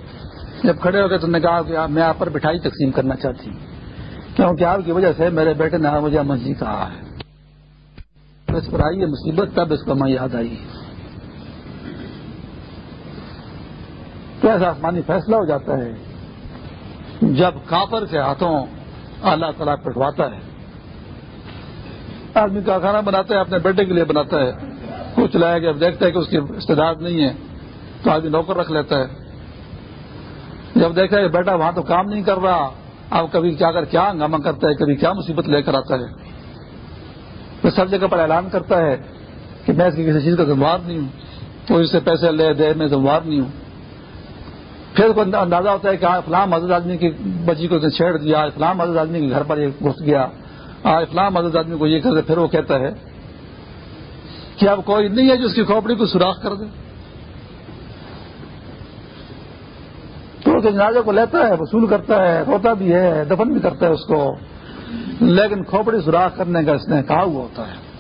A: جب کھڑے ہو گئے تو نے کہا کہ میں آپ پر مٹھائی تقسیم کرنا چاہتی ہوں۔ کیونکہ آپ کی وجہ سے میرے بیٹے نے مجھے امن کہا ہے۔ اس پر آئی ہے مصیبت تب اس کو میں یاد آئی۔ کیسا آسمانی فیصلہ ہو جاتا ہے۔ جب کافر کے ہاتھوں اللہ تعالیٰ پٹواتا ہے۔ آدمی کا کھانا بناتا ہے، اپنے بیٹے کے لیے بناتا ہے۔ کچھ لایا گیا دیکھتا ہے کہ اس کی استداد نہیں ہے۔ تو آدمی نوکر رکھ لیتا ہے۔ جب دیکھا کہ بیٹا وہاں تو کام نہیں کر رہا، اب کبھی کیا کر، کیا ہنگامہ کرتا ہے، کبھی کیا مصیبت لے کر آتا ہے۔ پھر سب جگہ پر اعلان کرتا ہے کہ میں اس کی کسی چیز کا ذمہ نہیں ہوں، تو اس سے پیسے لے، دے، میں ذمہ نہیں ہوں۔ پھر کو اندازہ ہوتا ہے کہ فلام مدد آدمی کی بچی کو چھیڑ دیا فلام مدد آدمی کے گھر پر یہ گھس گیا فلام مدد آدمی کو یہ کر دے، پھر وہ کہتا ہے کہ اب کوئی نہیں ہے جو اس کی کھوپڑی کو سوراخ کر دے۔ تو جنازے کو لیتا ہے، وصول کرتا ہے، روتا بھی ہے، دفن بھی کرتا ہے اس کو۔ لیکن کھوپڑی سوراخ کرنے کا اس نے کہا ہوا ہوتا ہے۔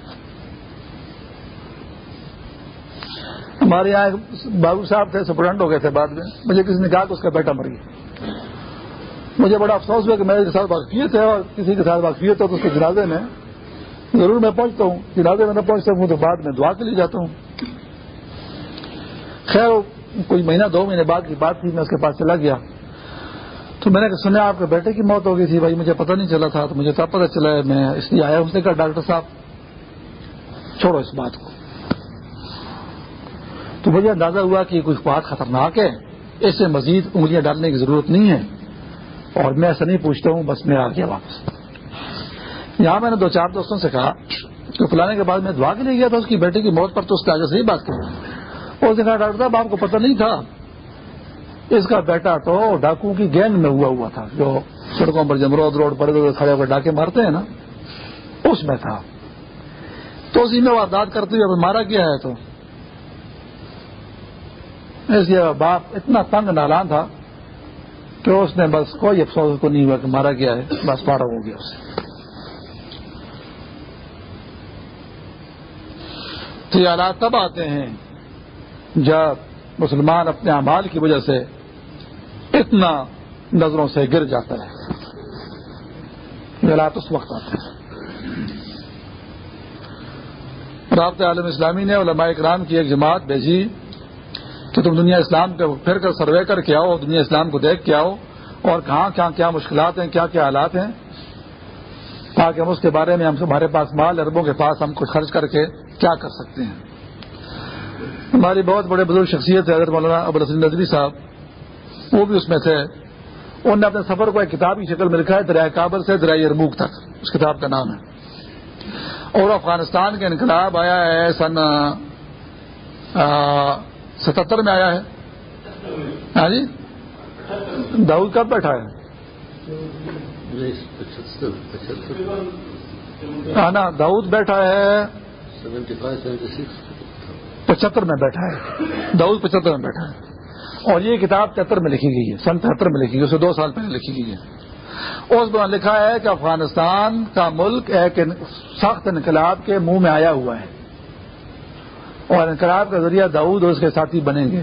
A: ہمارے یہاں بابو صاحب تھے، سپرنٹ ہو گئے تھے بعد میں۔ مجھے کسی نے کہا کہ اس کا بیٹا مر گیا۔ مجھے بڑا افسوس ہوا کہ میرے کے ساتھ واقفیت ہے اور کسی کے ساتھ واقفیت ہو تو اس کے جنازے میں۔ ضرور میں پہنچتا ہوں، جنازے میں نہ پہنچتا ہوں، تو بعد میں دعا کے لیے جاتا ہوں۔ خیر کوئی مہینہ، دو مہینے بعد کی بات تھی، میں اس کے پاس چلا گیا۔ تو میں نے سنا آپ کے بیٹے کی موت ہو گئی تھی بھائی، مجھے پتہ نہیں چلا تھا، تو مجھے کیا پتہ چلا ہے میں اس لیے آیا اس نے کہا، ڈاکٹر صاحب، چھوڑو اس بات کو۔ تو مجھے اندازہ ہوا کہ کوئی بات خطرناک ہے۔ اس سے مزید انگلیاں ڈالنے کی ضرورت نہیں ہے۔ اور میں ایسا نہیں پوچھتا ہوں، بس میں آ گیا واپس۔ یہاں میں نے دو چار دوستوں سے کہا کہ فلانے کے بعد میں دعا کے لیے گیا تھا، اس کی بیٹے کی موت پر تو اس کے آگے سے ہی بات کروں اس نے کہا ڈاکٹر صاحب، آپ کو پتہ نہیں تھا۔ اس کا بیٹا تو ڈاکو کی گینگ میں ہوا ہوا تھا، جو سڑکوں پر جمرود روڈ پر کھڑے ہو کر ڈاکے مارتے ہیں نا، اس میں تھا۔ تو اسی میں واردات کرتے ہوئے مارا گیا ہے تو۔ اس لیے باپ اتنا تنگ نالان تھا کہ اس نے بس کوئی افسوس کو نہیں ہوا کہ مارا گیا ہے، بس پارا ہو گیا اسے تو یہ حالات تب آتے ہیں جب مسلمان اپنے اعمال کی وجہ سے اتنا نظروں سے گر جاتا ہے حالات اس وقت آتے ہیں رابطہ عالم اسلامی نے علماء اکرام کی ایک جماعت بھیجی کہ تم دنیا اسلام پہ پھر کر سروے کر کے آؤ، دنیا اسلام کو دیکھ کے آؤ اور کہاں کہاں کیا مشکلات ہیں، کیا کیا حالات ہیں۔ تاکہ ہم اس کے بارے میں ہم ہمارے پاس مال، اربوں کے پاس ہم کچھ خرچ کر کے کیا کر سکتے ہیں۔ ہماری بہت بڑے بزرگ شخصیت ہے حضرت مولانا ابوالحسن نظری صاحب، وہ بھی اس میں تھے۔ انہوں نے اپنے سفر کو ایک کتابی شکل میں لکھا ہے درائے کابل سے درائے ارموک تک۔ اس کتاب کا نام ہے۔ اور افغانستان کا انقلاب آیا ہے، سن ستہتر میں آیا ہے۔ ہاں جی؟ داؤد کب بیٹھا ہے؟ ہاں نا، داؤد بیٹھا ہے۔ پچہتر میں بیٹھا ہے۔ داؤد پچہتر میں بیٹھا ہے۔ اور یہ کتاب تہتر میں لکھی گئی ہے، سن تہتر میں لکھی گئی اسے دو سال پہلے لکھی گئی ہے۔ اس میں لکھا ہے کہ افغانستان کا ملک ایک سخت انقلاب کے منہ میں آیا ہوا ہے۔ اور انقلاب کا ذریعہ داؤد اور اس کے ساتھی بنیں گے۔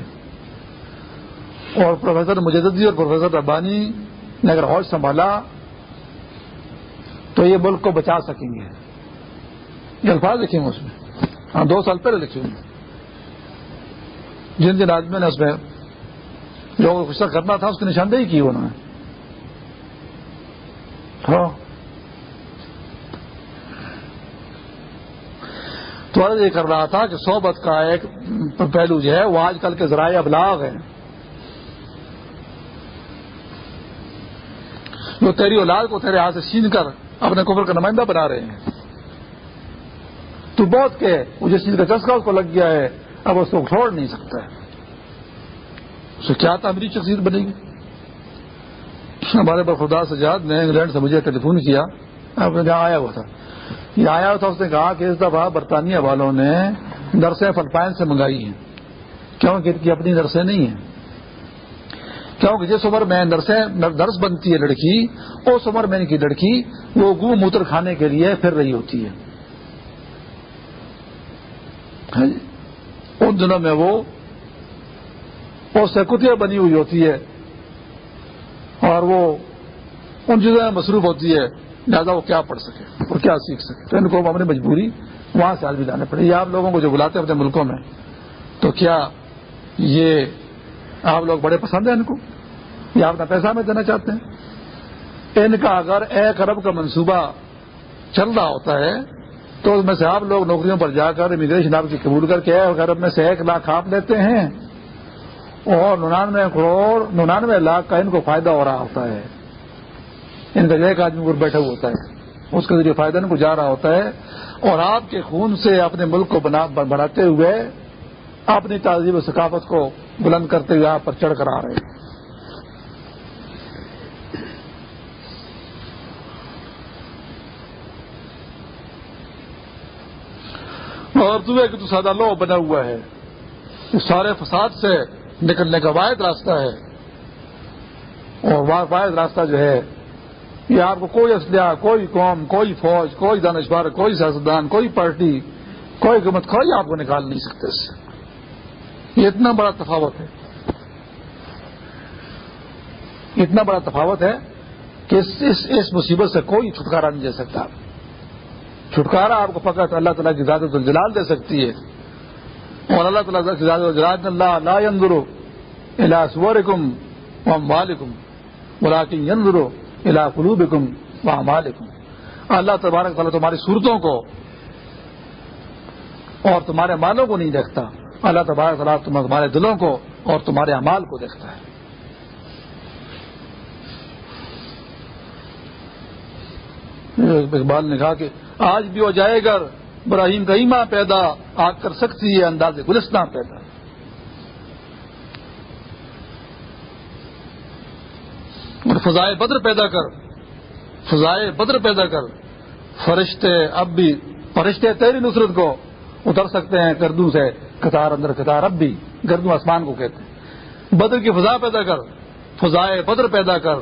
A: اور پروفیسر مجددی اور پروفیسر ربانی نے اگر حوض سنبھالا تو یہ ملک کو بچا سکیں گے۔ یہ الفاظ لکھیں گے اس میں۔ ہاں دو سال پہلے لکھے ہوں جن جن آدمیوں نے اس میں جو غصہ کرنا تھا، اس کی نشاندہی کی انہوں نے۔ ہاں۔ تو عرض یہ کر رہا تھا کہ صحبت کا ایک پہلو جو ہے، وہ آج کل کے ذرائع ابلاغ ہیں۔ جو تیری اولاد کو تیرے ہاتھ سے چھین کر اپنے کفر کا نمائندہ بنا رہے ہیں۔ تو بہت کے وہ جس چیز کا چسکا اس کو لگ گیا ہے اب اس کو چھوڑ نہیں سکتا ہے۔ اسے کیا تعمیری شخصیت بنے گی؟ ہمارے پر خدا سجاد نے انگلینڈ سے مجھے ٹیلی فون کیا جہاں آیا ہوا تھا۔ یہ آیا ہوا تھا، اس نے کہا کہ اس دفعہ برطانیہ والوں نے نرسیں فلپائن سے منگائی ہیں۔ کیونکہ ان کی اپنی نرسیں نہیں ہیں۔ کیونکہ جس عمر میں نرسیں نرس بنتی ہے لڑکی، اس عمر میں ان کی لڑکی وہ گو موتر کھانے کے لیے پھر رہی ہوتی ہے۔ ہاں جی؟ ان دنوں میں وہ سیکتیا بنی ہوئی ہوتی ہے اور وہ ان چیزوں میں مصروف ہوتی ہے لہٰذا وہ کیا پڑھ سکے، اور کیا سیکھ سکے؟ تو ان کو اپنی مجبوری وہاں سے آدمی لانے پڑے۔ یہ آپ لوگوں کو جو بلاتے ہیں اپنے ملکوں میں، تو کیا یہ آپ لوگ بڑے پسند ہیں ان کو؟ یا اپنا پیسہ میں دینا چاہتے ہیں؟ ان کا اگر ایک ارب کا منصوبہ چل رہا ہوتا ہے تو اس میں سے آپ لوگ نوکریوں پر جا کر امیگریشن آپ کی قبول کر کے ایک ارب میں سے ایک لاکھ آپ لیتے ہیں۔ اور ننانوے کروڑ، ننانوے لاکھ کا ان کو فائدہ ہو رہا ہوتا ہے۔ ان کا ایک آدمی پر بیٹھا ہوا ہوتا ہے۔ اس کے ذریعے فائدہ ان کو جا رہا ہوتا ہے۔ اور آپ کے خون سے اپنے ملک کو بڑھاتے ہوئے اپنی تہذیب و ثقافت کو بلند کرتے ہوئے آپ پر چڑھ کر آ رہے ہیں۔ اور تمہیں کہ تو سادہ لو بنا ہوا ہے۔ اس سارے فساد سے نکلنے کا واحد راستہ ہے۔ اور واحد راستہ جو ہے یہ آپ کو کوئی اسلحہ کوئی قوم کوئی فوج کوئی دانشور کوئی سیاستدان کوئی پارٹی کوئی حکومت کوئی آپ کو نکال نہیں سکتے اس سے۔ یہ اتنا بڑا تفاوت ہے۔ اتنا بڑا تفاوت ہے کہ اس اس, اس مصیبت سے کوئی چھٹکارا نہیں دے سکتا۔ چھٹکارا آپ کو فقط اللہ تعالیٰ کی زیادت الجلال دے سکتی ہے۔ اور اللہ تعالیٰ کی زیادت الجلال اللہ لا ينظرو الى سورکم واموالکم ولیکن ينظرو الى قلوبکم و وامالکم اللہ تبارک تعالیٰ تمہاری صورتوں کو اور تمہارے مالوں کو نہیں دیکھتا۔ اللہ تبارک تعالیٰ تمہارے دلوں کو اور تمہارے امال کو دیکھتا ہے۔ اقبال نے کہا کہ آج بھی ہو جائے گا، ابراہیم کا ایماں پیدا، آگ کر سکتی ہے انداز گلستان پیدا۔ اور فضائے بدر پیدا کر، فضائے بدر پیدا کر۔ فرشتے اب بھی، فرشتے تیری نصرت کو اتر سکتے ہیں، گردوں سے قطار اندر قطار۔ اب بھی گردوں آسمان کو کہتے ہیں۔ بدر کی فضا پیدا کر، فضائے بدر پیدا کر۔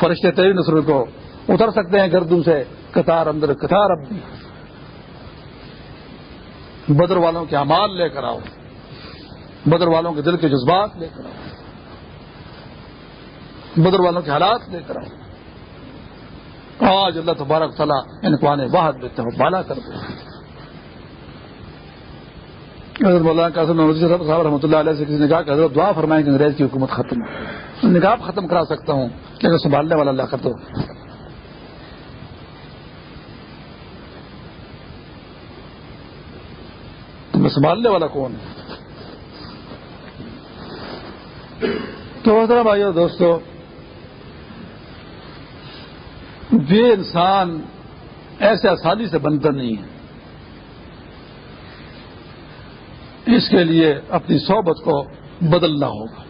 A: فرشتے تیری نصرت کو اتر سکتے ہیں، گردوں سے قطار اندر قطار اب بھی۔ بدر والوں کے امال لے کر آؤ۔ بدر والوں کے دل کے جذبات لے کر آؤ۔ بدر والوں کے حالات لے کر آؤ۔ آج اللہ تبارک تعالیٰ ان کو آنے واحد دیتے ہو بالا کر دے۔ حضرت مولانا قاسم صاحب رحمۃ اللہ علیہ سے کسی نے کہا کہ حضرت دعا فرمائیں کہ انگریز کی حکومت ختم ہو۔ نکاح ختم کرا سکتا ہوں، لیکن سنبھالنے والا اللہ کر دو تمہیں سنبھالنے والا کون ہے؟ تو حضرت بھائیو، دوستو، یہ انسان ایسے آسانی سے بنتا نہیں ہے۔ اس کے لیے اپنی صحبت کو بدلنا ہوگا۔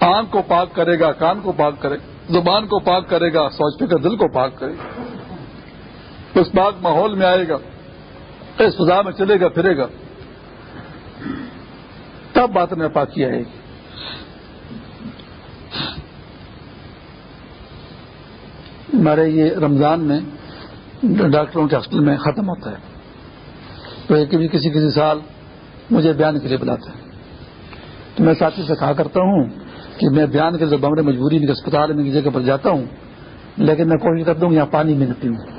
A: آنکھ کو پاک کرے گا، کان کو پاک کرے، زبان کو پاک کرے گا سوچ کر دل کو پاک کرے گا۔ اس پاک ماحول میں آئے گا، اس فضا میں چلے گا، پھرے گا۔ تب بات میں پاکی آئے گی۔ ہمارے یہ رمضان میں ڈاکٹروں کے ہاسپٹل میں ختم ہوتا ہے۔ تو کبھی کسی کسی سال مجھے بیان کے لیے بلاتا ہے۔ تو میں ساتھی سے کہا کرتا ہوں کہ میں بیان کے ذریعے بمرے مجبوری میں اسپتال میں جگہ پر جاتا ہوں، لیکن میں کوشش کرتا ہوں یہاں پانی میں نہ پیوں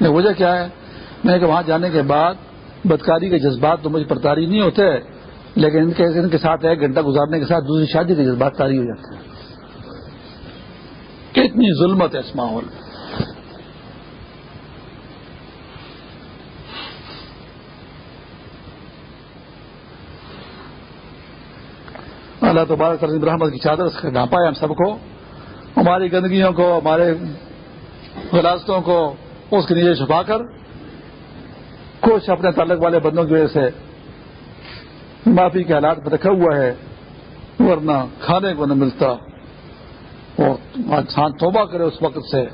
A: وجہ کیا ہے؟ میں کہ وہاں جانے کے بعد بدکاری کے جذبات تو مجھے پر تاری نہیں ہوتے، لیکن ان کے ان کے ساتھ ایک گھنٹہ گزارنے کے ساتھ دوسری شادی کے جذبات تاری ہو جاتے ہیں۔ کتنی ظلمت ہے اس ماحول میں۔ اللہ تبارک کریم رحمت کی چادر سے ڈھانپا ہے ہم سب کو، ہماری گندگیوں کو، ہمارے غلاستوں کو اس کے نیچے چھپا کر کچھ اپنے تعلق والے بندوں کی وجہ سے معافی کے حالات میں رکھا ہوا ہے، ورنہ کھانے کو نہ ملتا۔ اور انسان توبہ کرے اس وقت سے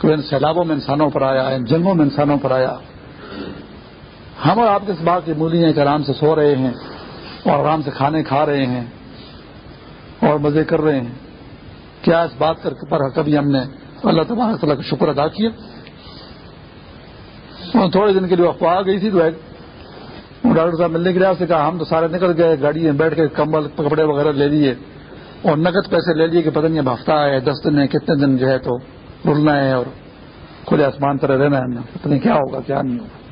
A: کہ ان سیلابوں میں انسانوں پر آیا، ان جنگوں میں انسانوں پر آیا۔ ہم اور آپ کے اس بات کی مولی ہیں کہ آرام سے سو رہے ہیں اور آرام سے کھانے کھا رہے ہیں اور مزے کر رہے ہیں۔ کیا اس بات پر کبھی ہم نے اللہ تبارک تعالیٰ کا شکر ادا کیا؟ ہاں، تھوڑے دن کے لیے افواہ گئی تھی تو ایک ڈاکٹر صاحب ملنے کے لیے آپ سے کہا، ہم تو سارے نکل گئے، گاڑی میں بیٹھ کے کمبل، کپڑے وغیرہ لے لیے اور نقد پیسے لے لیے کہ پتہ نہیں اب ہفتہ ہے، دس دن ہے، کتنے دن جو ہے تو رلنا ہے اور کھلے آسمان پر رہنا ہے پتہ نہیں کیا ہوگا، کیا نہیں ہوگا۔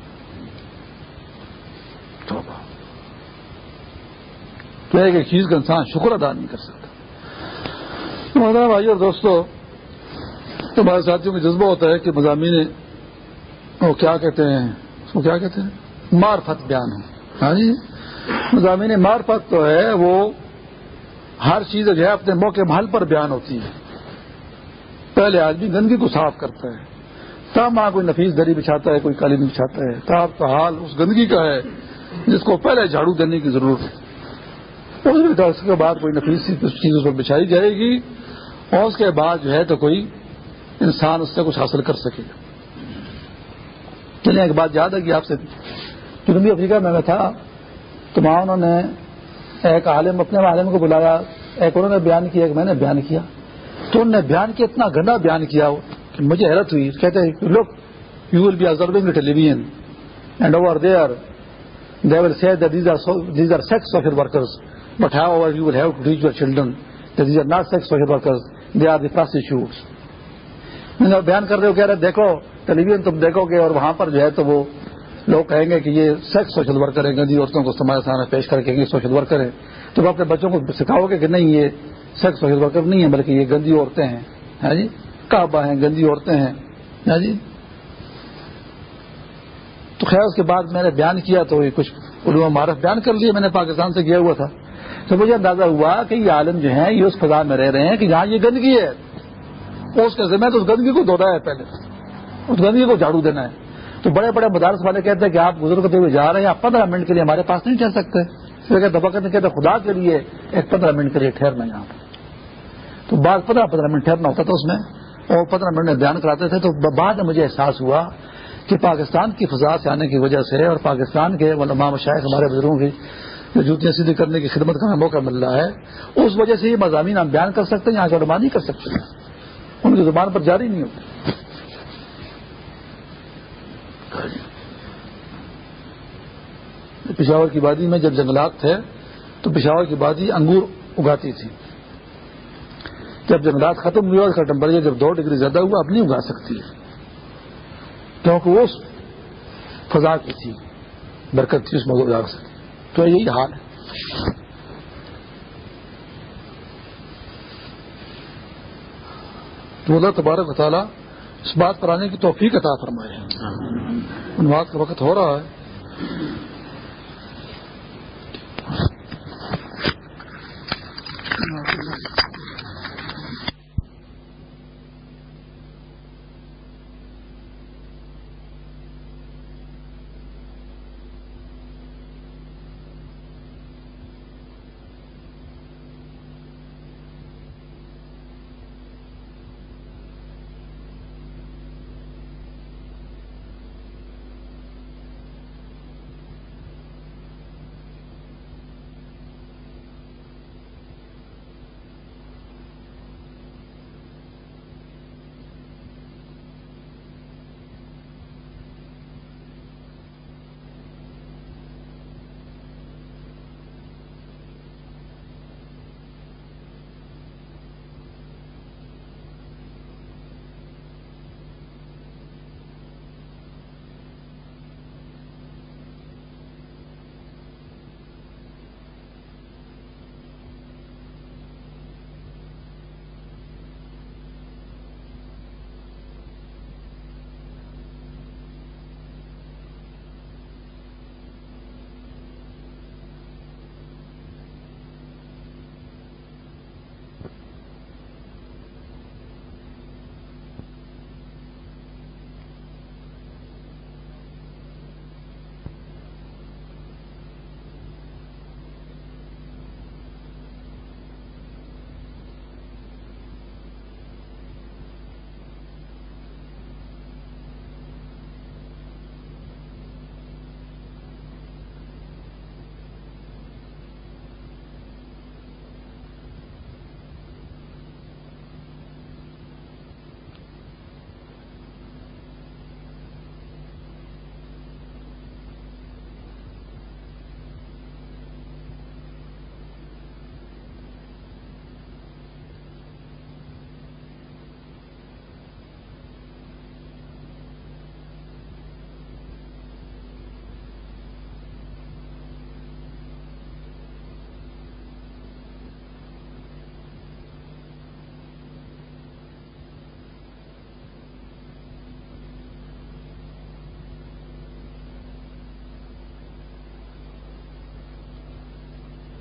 A: تو ایک چیز کا انسان شکر ادا نہیں کر سکتا۔ بھائی اور دوستو تمہارے ساتھیوں میں جذبہ ہوتا ہے کہ مضامین وہ کیا کہتے ہیں؟ اس کو کیا کہتے ہیں؟ مارفت بیان ہے ہاں جی؟ مضامین مارفت تو ہے، وہ ہر چیز جو ہے اپنے موقع محل پر بیان ہوتی ہے۔ پہلے آدمی گندگی کو صاف کرتا ہے۔ تب وہاں کوئی نفیس دری بچھاتا ہے، کوئی قالین بچھاتا ہے۔ تب تو حال اس گندگی کا ہے، جس کو پہلے جھاڑو دینے کی ضرورت ہے۔ اس کے بعد کوئی نفیس چیز اس پر بچھائی جائے گی۔ اور اس کے بعد جو ہے تو کوئی انسان اس سے کچھ حاصل کر سکے۔ گا چلے، ایک بات یاد ہے کہ آپ سے جنوبی افریقہ میں میں تھا تو وہاں انہوں نے ایک عالم، اپنے عالم کو بلایا، ایک انہوں نے بیان کیا، ایک میں نے بیان کیا۔ تو انہوں نے بیان کیا، اتنا گندا بیان کیا کہ مجھے حیرت ہوئی۔ کہتے ہیں look you will be observing television and over there they will see these are sex of your workers but however you will have to teach your children these are not sex of your workers they are the prostitutes بیان کر رہے ہو کہہ رہے، دیکھو ٹیلی vision تم دیکھو گے اور وہاں پر جو ہے تو وہ لوگ کہیں گے کہ یہ سیکس سوشل ورکر ہیں گندی عورتوں کو تمہارے سامنے پیش کر کے سوشل ورکر ہیں۔ تو اپنے بچوں کو سکھاؤ گے کہ نہیں، یہ سیکس سوشل ورکر نہیں ہے بلکہ یہ گندی عورتیں ہیں۔ ہاں جی؟ کعبہ ہیں گندی عورتیں ہیں۔ ہاں جی؟ تو خیر، اس کے بعد میں نے بیان کیا تو یہ کچھ علوم معرف بیان کر لیا میں نے پاکستان سے گیا ہوا تھا۔ تو مجھے اندازہ ہوا کہ یہ عالم جو ہیں، یہ اس فضا میں رہ رہے ہیں کہ جہاں یہ گندگی ہے۔ اس کے ذمہ تو اس گندگی کو دھونا ہے پہلے۔ اس گندگی کو جھاڑو دینا ہے۔ تو بڑے بڑے مدارس والے کہتے ہیں کہ آپ گزر کرتے ہوئے جا رہے ہیں، آپ پندرہ منٹ کے لیے ہمارے پاس نہیں چل سکتے۔ پھر دبا کرتے کہتے خدا کے لیے ایک پندرہ منٹ کے لیے ٹھہرنا یہاں پر۔ تو بعد پندرہ پندرہ منٹ ٹھہرنا ہوتا تھا اس میں۔ اور پندرہ منٹ میں بیان کراتے تھے۔ تو بعد میں مجھے احساس ہوا کہ پاکستان کی فضا سے آنے کی وجہ سے اور پاکستان کے علماء شاید ہمارے بزرگوں کی جو جوتیاں سیدھی کرنے کی خدمت کا موقع مل رہا ہے، اس وجہ سے یہ مضامین ہم بیان کر سکتے ہیں، یہاں کے علماء نہیں کر سکتے۔ ان کی زبان پر جاری نہیں ہوتی۔ جی۔ پشاور کی وادی میں جب جنگلات تھے، تو پشاور کی وادی انگور اگاتی تھی۔ جب جنگلات ختم ہوئے اس کا ٹمپریچر جب دو ڈگری زیادہ ہوا، اب نہیں اگا سکتی کیونکہ وہ فضا کی تھی، برکت تھی اس میں اگا سکتی تو یہی حال ہے۔ تو اللہ تبارک تعالیٰ اس بات پر آنے کی توفیق عطا فرمائے ان بات کا وقت ہو رہا ہے Thank you.